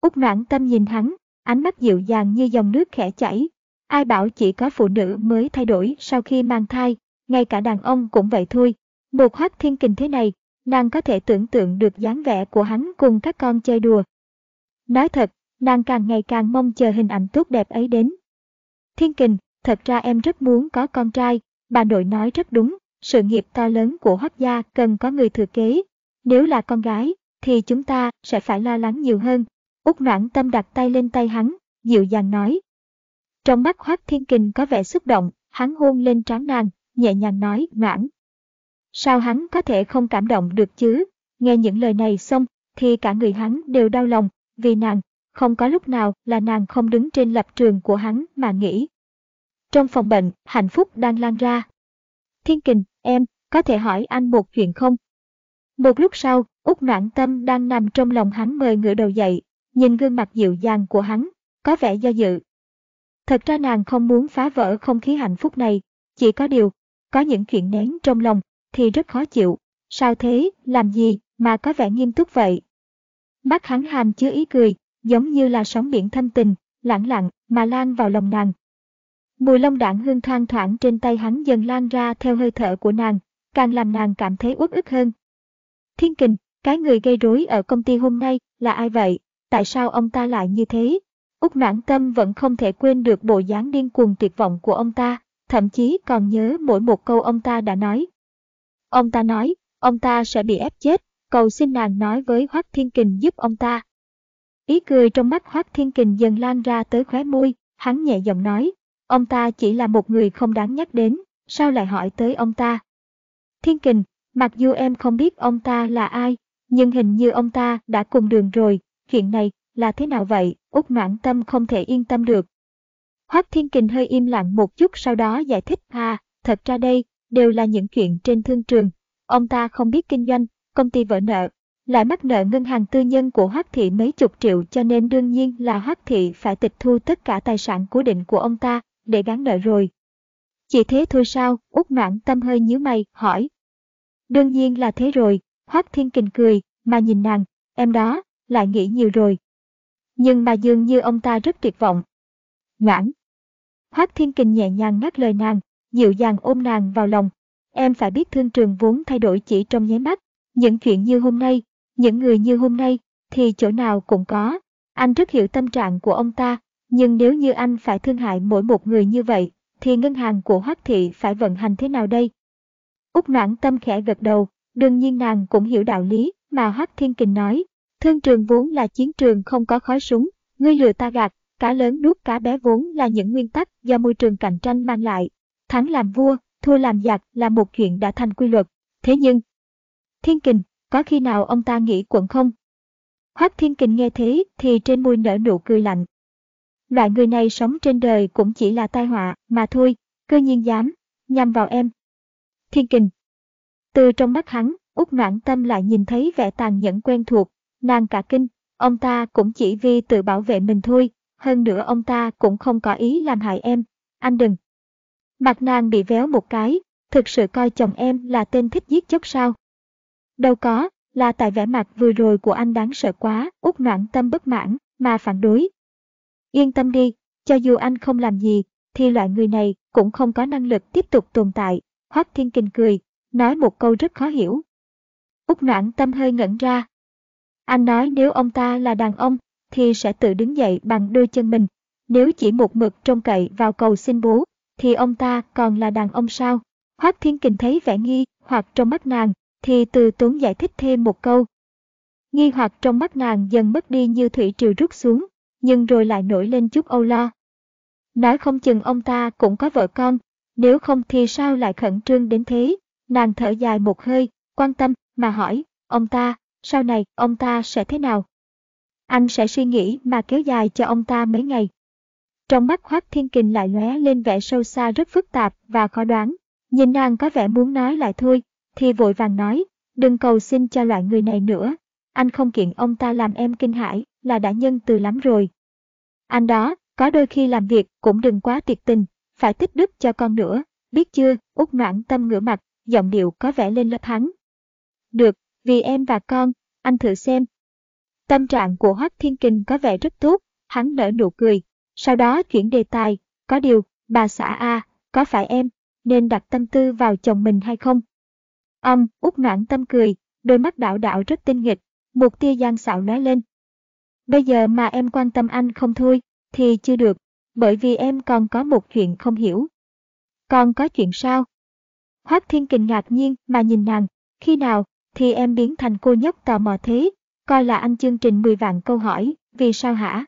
Úc noãn tâm nhìn hắn, ánh mắt dịu dàng như dòng nước khẽ chảy. Ai bảo chỉ có phụ nữ mới thay đổi sau khi mang thai, ngay cả đàn ông cũng vậy thôi. Một hoác thiên kình thế này, nàng có thể tưởng tượng được dáng vẻ của hắn cùng các con chơi đùa. Nói thật, nàng càng ngày càng mong chờ hình ảnh tốt đẹp ấy đến. Thiên kình, thật ra em rất muốn có con trai, bà nội nói rất đúng, sự nghiệp to lớn của hoác gia cần có người thừa kế. Nếu là con gái, thì chúng ta sẽ phải lo lắng nhiều hơn. Úc noãn tâm đặt tay lên tay hắn, dịu dàng nói. Trong mắt hoác thiên kình có vẻ xúc động, hắn hôn lên trán nàng, nhẹ nhàng nói, ngoãn. Sao hắn có thể không cảm động được chứ? Nghe những lời này xong, thì cả người hắn đều đau lòng, vì nàng, không có lúc nào là nàng không đứng trên lập trường của hắn mà nghĩ. Trong phòng bệnh, hạnh phúc đang lan ra. Thiên kình, em, có thể hỏi anh một chuyện không? Một lúc sau, Úc noãn tâm đang nằm trong lòng hắn mời ngửa đầu dậy, nhìn gương mặt dịu dàng của hắn, có vẻ do dự. Thật ra nàng không muốn phá vỡ không khí hạnh phúc này, chỉ có điều, có những chuyện nén trong lòng, thì rất khó chịu. Sao thế, làm gì mà có vẻ nghiêm túc vậy? Mắt hắn hàm chứa ý cười, giống như là sóng biển thanh tình, lặng lặng mà lan vào lòng nàng. Mùi lông đạn hương thoang thoảng trên tay hắn dần lan ra theo hơi thở của nàng, càng làm nàng cảm thấy uất ức hơn. Thiên kình, cái người gây rối ở công ty hôm nay là ai vậy? Tại sao ông ta lại như thế? Úc noãn tâm vẫn không thể quên được bộ dáng điên cuồng tuyệt vọng của ông ta, thậm chí còn nhớ mỗi một câu ông ta đã nói. Ông ta nói, ông ta sẽ bị ép chết, cầu xin nàng nói với Hoác Thiên Kình giúp ông ta. Ý cười trong mắt Hoác Thiên Kình dần lan ra tới khóe môi, hắn nhẹ giọng nói, ông ta chỉ là một người không đáng nhắc đến, sao lại hỏi tới ông ta? Thiên Kình, mặc dù em không biết ông ta là ai, nhưng hình như ông ta đã cùng đường rồi, chuyện này là thế nào vậy? Úc noãn tâm không thể yên tâm được. Hoác Thiên Kình hơi im lặng một chút sau đó giải thích à, thật ra đây, đều là những chuyện trên thương trường. Ông ta không biết kinh doanh, công ty vỡ nợ, lại mắc nợ ngân hàng tư nhân của Hoác Thị mấy chục triệu cho nên đương nhiên là Hoác Thị phải tịch thu tất cả tài sản cố định của ông ta để gán nợ rồi. Chỉ thế thôi sao? Úc noãn tâm hơi nhíu mày, hỏi. Đương nhiên là thế rồi, Hoác Thiên Kình cười, mà nhìn nàng, em đó, lại nghĩ nhiều rồi. Nhưng mà dường như ông ta rất tuyệt vọng. Ngoãn. Hoác Thiên Kình nhẹ nhàng ngắt lời nàng, dịu dàng ôm nàng vào lòng. Em phải biết thương trường vốn thay đổi chỉ trong nháy mắt. Những chuyện như hôm nay, những người như hôm nay, thì chỗ nào cũng có. Anh rất hiểu tâm trạng của ông ta, nhưng nếu như anh phải thương hại mỗi một người như vậy, thì ngân hàng của Hoác Thị phải vận hành thế nào đây? Úc noãn tâm khẽ gật đầu, đương nhiên nàng cũng hiểu đạo lý mà Hoác Thiên Kình nói. Thương trường vốn là chiến trường không có khói súng, ngươi lừa ta gạt, cá lớn nuốt cá bé vốn là những nguyên tắc do môi trường cạnh tranh mang lại. Thắng làm vua, thua làm giặc là một chuyện đã thành quy luật. Thế nhưng, Thiên Kình, có khi nào ông ta nghĩ quẩn không? Hoác Thiên Kình nghe thế thì trên môi nở nụ cười lạnh. Loại người này sống trên đời cũng chỉ là tai họa mà thôi, cơ nhiên dám, nhằm vào em. Thiên Kình. Từ trong mắt hắn, út noãn tâm lại nhìn thấy vẻ tàn nhẫn quen thuộc, nàng cả kinh, ông ta cũng chỉ vì tự bảo vệ mình thôi, hơn nữa ông ta cũng không có ý làm hại em, anh đừng. Mặt nàng bị véo một cái, thực sự coi chồng em là tên thích giết chóc sao. Đâu có, là tại vẻ mặt vừa rồi của anh đáng sợ quá, út noãn tâm bất mãn, mà phản đối. Yên tâm đi, cho dù anh không làm gì, thì loại người này cũng không có năng lực tiếp tục tồn tại. Hoác Thiên Kình cười, nói một câu rất khó hiểu. Úc noãn tâm hơi ngẩn ra. Anh nói nếu ông ta là đàn ông, thì sẽ tự đứng dậy bằng đôi chân mình. Nếu chỉ một mực trông cậy vào cầu xin bố, thì ông ta còn là đàn ông sao? Hoác Thiên Kình thấy vẻ nghi hoặc trong mắt nàng, thì từ tốn giải thích thêm một câu. Nghi hoặc trong mắt nàng dần mất đi như thủy triều rút xuống, nhưng rồi lại nổi lên chút âu lo. Nói không chừng ông ta cũng có vợ con, nếu không thì sao lại khẩn trương đến thế? Nàng thở dài một hơi, quan tâm, mà hỏi, ông ta, sau này, ông ta sẽ thế nào? Anh sẽ suy nghĩ mà kéo dài cho ông ta mấy ngày. Trong mắt Hoác Thiên Kình lại lóe lên vẻ sâu xa rất phức tạp và khó đoán. Nhìn nàng có vẻ muốn nói lại thôi, thì vội vàng nói, đừng cầu xin cho loại người này nữa. Anh không kiện ông ta làm em kinh hãi là đã nhân từ lắm rồi. Anh đó, có đôi khi làm việc cũng đừng quá tuyệt tình, phải tích đức cho con nữa, biết chưa, út noãn tâm ngửa mặt, giọng điệu có vẻ lên lớp hắn. Được, vì em và con, anh thử xem. Tâm trạng của Hoắc Thiên Kình có vẻ rất tốt, hắn nở nụ cười, sau đó chuyển đề tài, có điều, bà xã A, có phải em, nên đặt tâm tư vào chồng mình hay không? Ông, út noãn tâm cười, đôi mắt đảo đảo rất tinh nghịch, một tia gian xạo nói lên. Bây giờ mà em quan tâm anh không thôi, thì chưa được, bởi vì em còn có một chuyện không hiểu. Còn có chuyện sao? Hoác Thiên Kình ngạc nhiên mà nhìn nàng, khi nào thì em biến thành cô nhóc tò mò thế, coi là anh chương trình 10 vạn câu hỏi, vì sao hả?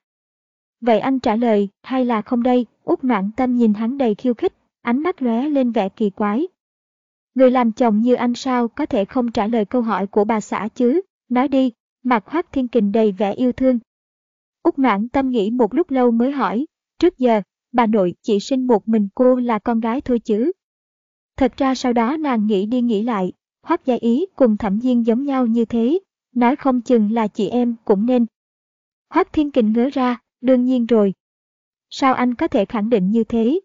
Vậy anh trả lời, hay là không đây? Út noạn tâm nhìn hắn đầy khiêu khích, ánh mắt lóe lên vẻ kỳ quái. Người làm chồng như anh sao có thể không trả lời câu hỏi của bà xã chứ? Nói đi, mặt Hoác Thiên Kình đầy vẻ yêu thương. Út noạn tâm nghĩ một lúc lâu mới hỏi, trước giờ, bà nội chỉ sinh một mình cô là con gái thôi chứ. Thật ra sau đó nàng nghĩ đi nghĩ lại, Hoắc Gia Ý cùng Thẩm Diên giống nhau như thế, nói không chừng là chị em cũng nên. Hoắc Thiên Kình ngớ ra, đương nhiên rồi. Sao anh có thể khẳng định như thế?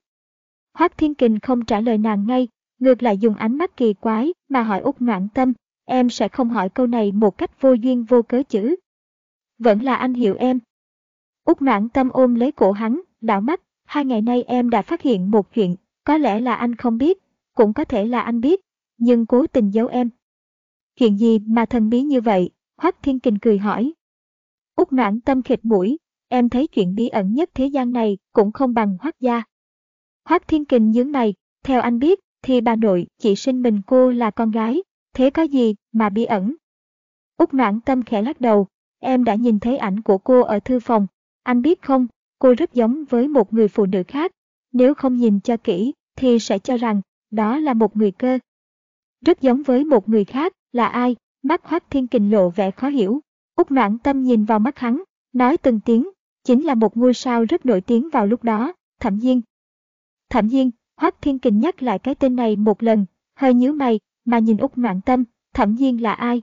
Hoắc Thiên Kình không trả lời nàng ngay, ngược lại dùng ánh mắt kỳ quái mà hỏi Úc Noãn Tâm, em sẽ không hỏi câu này một cách vô duyên vô cớ chứ. Vẫn là anh hiểu em. Úc Noãn Tâm ôm lấy cổ hắn, đảo mắt, hai ngày nay em đã phát hiện một chuyện, có lẽ là anh không biết, cũng có thể là anh biết, nhưng cố tình giấu em. Chuyện gì mà thần bí như vậy? Hoắc Thiên Kình cười hỏi. Úc noãn tâm khịt mũi, em thấy chuyện bí ẩn nhất thế gian này cũng không bằng Hoắc gia. Hoắc Thiên Kình nhướng mày, theo anh biết thì bà nội chỉ sinh mình cô là con gái, thế có gì mà bí ẩn? Úc noãn tâm khẽ lắc đầu, em đã nhìn thấy ảnh của cô ở thư phòng, anh biết không, cô rất giống với một người phụ nữ khác, nếu không nhìn cho kỹ thì sẽ cho rằng đó là một người cơ. Rất giống với một người khác, là ai? Mắt Hoắc Thiên Kình lộ vẻ khó hiểu. Úc Noãn Tâm nhìn vào mắt hắn, nói từng tiếng, chính là một ngôi sao rất nổi tiếng vào lúc đó, Thẩm Diên. Thẩm Diên, Hoắc Thiên Kình nhắc lại cái tên này một lần, hơi nhíu mày, mà nhìn Úc Noãn Tâm, Thẩm Diên là ai?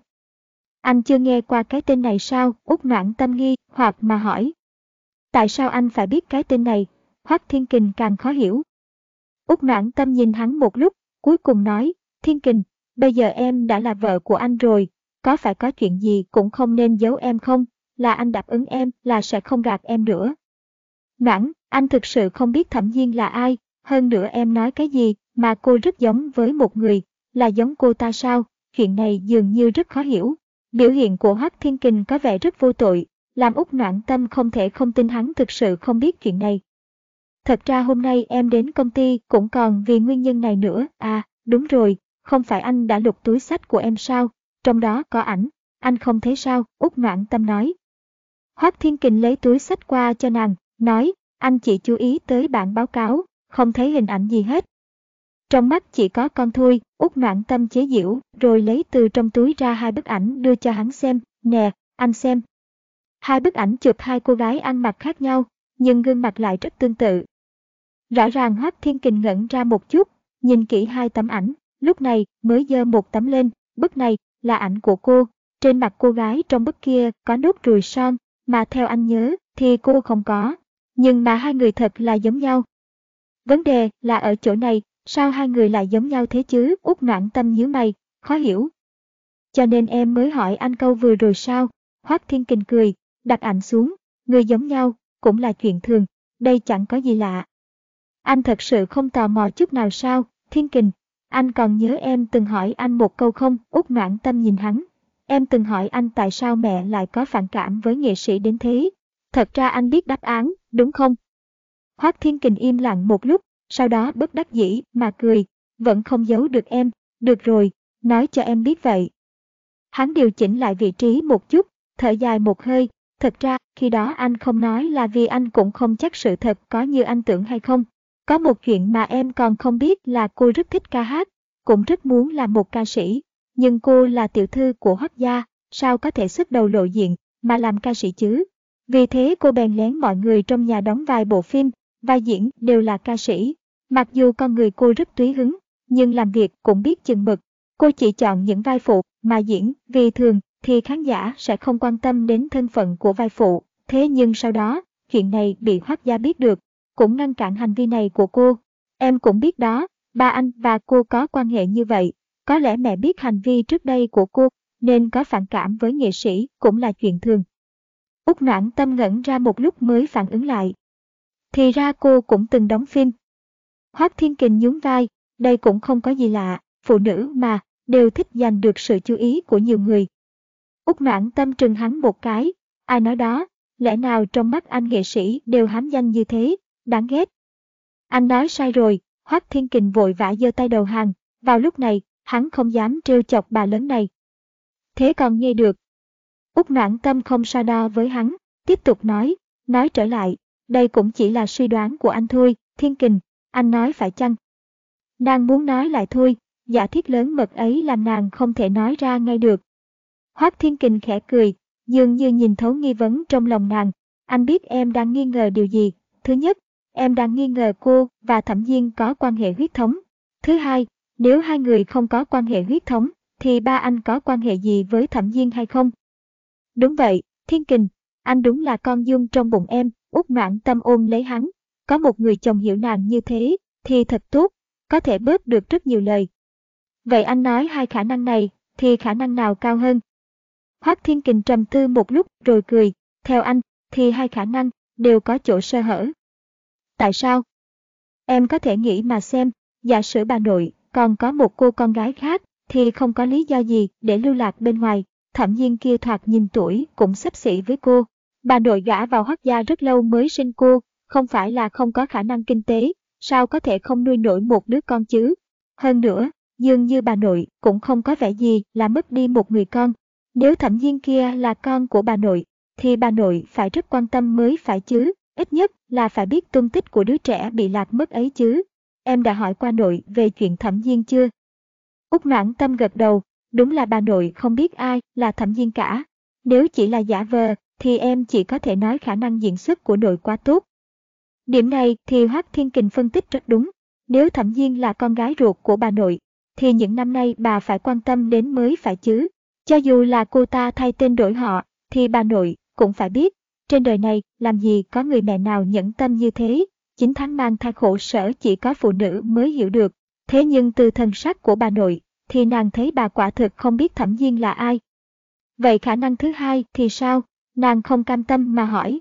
Anh chưa nghe qua cái tên này sao? Úc Noãn Tâm nghi, hoặc mà hỏi. Tại sao anh phải biết cái tên này? Hoắc Thiên Kình càng khó hiểu. Úc Noãn Tâm nhìn hắn một lúc, cuối cùng nói, Thiên Kình, bây giờ em đã là vợ của anh rồi, có phải có chuyện gì cũng không nên giấu em không, là anh đáp ứng em là sẽ không gạt em nữa. Noãn, anh thực sự không biết Thẩm nhiên là ai, hơn nữa em nói cái gì mà cô rất giống với một người, là giống cô ta sao, chuyện này dường như rất khó hiểu. Biểu hiện của Hoác Thiên Kình có vẻ rất vô tội, làm Úc Noãn Tâm không thể không tin hắn thực sự không biết chuyện này. Thật ra hôm nay em đến công ty cũng còn vì nguyên nhân này nữa, à, đúng rồi, không phải anh đã lục túi sách của em sao, trong đó có ảnh, anh không thấy sao, út noãn tâm nói. Hoác Thiên Kình lấy túi sách qua cho nàng, nói, anh chỉ chú ý tới bản báo cáo, không thấy hình ảnh gì hết. Trong mắt chỉ có con thôi, út noãn tâm chế giễu, rồi lấy từ trong túi ra hai bức ảnh đưa cho hắn xem, nè, anh xem. Hai bức ảnh chụp hai cô gái ăn mặc khác nhau, nhưng gương mặt lại rất tương tự, Rõ ràng Hoác Thiên Kình ngẩn ra một chút, nhìn kỹ hai tấm ảnh, lúc này mới dơ một tấm lên, bức này là ảnh của cô. Trên mặt cô gái trong bức kia có nốt ruồi son, mà theo anh nhớ thì cô không có. Nhưng mà hai người thật là giống nhau. Vấn đề là ở chỗ này, sao hai người lại giống nhau thế chứ? Út noạn tâm nhíu mày, khó hiểu. Cho nên em mới hỏi anh câu vừa rồi sao? Hoác Thiên Kình cười, đặt ảnh xuống, người giống nhau, cũng là chuyện thường, đây chẳng có gì lạ. Anh thật sự không tò mò chút nào sao, Thiên Kình. Anh còn nhớ em từng hỏi anh một câu không, út noãn tâm nhìn hắn. Em từng hỏi anh tại sao mẹ lại có phản cảm với nghệ sĩ đến thế. Thật ra anh biết đáp án, đúng không? Hoác Thiên Kình im lặng một lúc, sau đó bất đắc dĩ mà cười, vẫn không giấu được em, được rồi, nói cho em biết vậy. Hắn điều chỉnh lại vị trí một chút, thở dài một hơi, thật ra, khi đó anh không nói là vì anh cũng không chắc sự thật có như anh tưởng hay không. Có một chuyện mà em còn không biết là cô rất thích ca hát, cũng rất muốn là một ca sĩ, nhưng cô là tiểu thư của Hoắc gia, sao có thể xuất đầu lộ diện mà làm ca sĩ chứ? Vì thế cô bèn lén mọi người trong nhà đóng vài bộ phim, vai diễn đều là ca sĩ. Mặc dù con người cô rất túy hứng, nhưng làm việc cũng biết chừng mực. Cô chỉ chọn những vai phụ mà diễn vì thường thì khán giả sẽ không quan tâm đến thân phận của vai phụ. Thế nhưng sau đó, chuyện này bị Hoắc gia biết được, cũng ngăn cản hành vi này của cô. Em cũng biết đó, ba anh và cô có quan hệ như vậy. Có lẽ mẹ biết hành vi trước đây của cô, nên có phản cảm với nghệ sĩ cũng là chuyện thường. Úc noãn tâm ngẩn ra một lúc mới phản ứng lại. Thì ra cô cũng từng đóng phim. Hoác Thiên Kình nhún vai, đây cũng không có gì lạ, phụ nữ mà, đều thích giành được sự chú ý của nhiều người. Úc noãn tâm trừng hắn một cái, ai nói đó, lẽ nào trong mắt anh nghệ sĩ đều hám danh như thế, đáng ghét. Anh nói sai rồi, Hoác Thiên Kình vội vã giơ tay đầu hàng, vào lúc này, hắn không dám trêu chọc bà lớn này. Thế còn nghe được. Úc noãn tâm không so đo với hắn, tiếp tục nói, nói trở lại, đây cũng chỉ là suy đoán của anh thôi, Thiên Kình, anh nói phải chăng? Nàng muốn nói lại thôi, giả thiết lớn mật ấy làm nàng không thể nói ra ngay được. Hoác Thiên Kình khẽ cười, dường như nhìn thấu nghi vấn trong lòng nàng. Anh biết em đang nghi ngờ điều gì. Thứ nhất, em đang nghi ngờ cô và Thẩm nhiên có quan hệ huyết thống. Thứ hai, nếu hai người không có quan hệ huyết thống, thì ba anh có quan hệ gì với Thẩm nhiên hay không? Đúng vậy, Thiên Kình, anh đúng là con dung trong bụng em, út noãn tâm ôm lấy hắn. Có một người chồng hiểu nàng như thế, thì thật tốt, có thể bớt được rất nhiều lời. Vậy anh nói hai khả năng này, thì khả năng nào cao hơn? Hoác Thiên Kình trầm tư một lúc rồi cười, theo anh, thì hai khả năng đều có chỗ sơ hở. Tại sao? Em có thể nghĩ mà xem, giả sử bà nội còn có một cô con gái khác, thì không có lý do gì để lưu lạc bên ngoài. Thẩm nhiên kia thoạt nhìn tuổi cũng sắp xỉ với cô. Bà nội gả vào hoác gia rất lâu mới sinh cô, không phải là không có khả năng kinh tế, sao có thể không nuôi nổi một đứa con chứ? Hơn nữa, dường như bà nội cũng không có vẻ gì là mất đi một người con. Nếu thẩm nhiên kia là con của bà nội, thì bà nội phải rất quan tâm mới phải chứ, ít nhất là phải biết tung tích của đứa trẻ bị lạc mất ấy chứ. Em đã hỏi qua nội về chuyện thẩm nhiên chưa? Úc noãn tâm gật đầu, đúng là bà nội không biết ai là thẩm nhiên cả. Nếu chỉ là giả vờ, thì em chỉ có thể nói khả năng diễn xuất của nội quá tốt. Điểm này thì Hoác Thiên Kình phân tích rất đúng. Nếu thẩm nhiên là con gái ruột của bà nội, thì những năm nay bà phải quan tâm đến mới phải chứ. Cho dù là cô ta thay tên đổi họ, thì bà nội cũng phải biết. Trên đời này, làm gì có người mẹ nào nhẫn tâm như thế. 9 tháng mang thai khổ sở chỉ có phụ nữ mới hiểu được. Thế nhưng từ thân sắc của bà nội, thì nàng thấy bà quả thực không biết thẩm nhiên là ai. Vậy khả năng thứ hai thì sao? Nàng không cam tâm mà hỏi.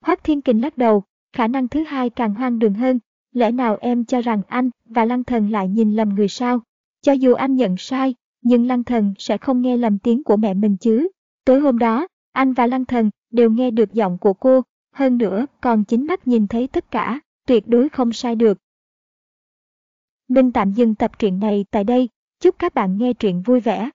Hoác Thiên Kình lắc đầu, khả năng thứ hai càng hoang đường hơn. Lẽ nào em cho rằng anh và Lăng Thần lại nhìn lầm người sao? Cho dù anh nhận sai, nhưng Lăng Thần sẽ không nghe lầm tiếng của mẹ mình chứ. Tối hôm đó, anh và Lăng Thần đều nghe được giọng của cô, hơn nữa còn chính mắt nhìn thấy tất cả, tuyệt đối không sai được. Mình tạm dừng tập truyện này tại đây, chúc các bạn nghe truyện vui vẻ.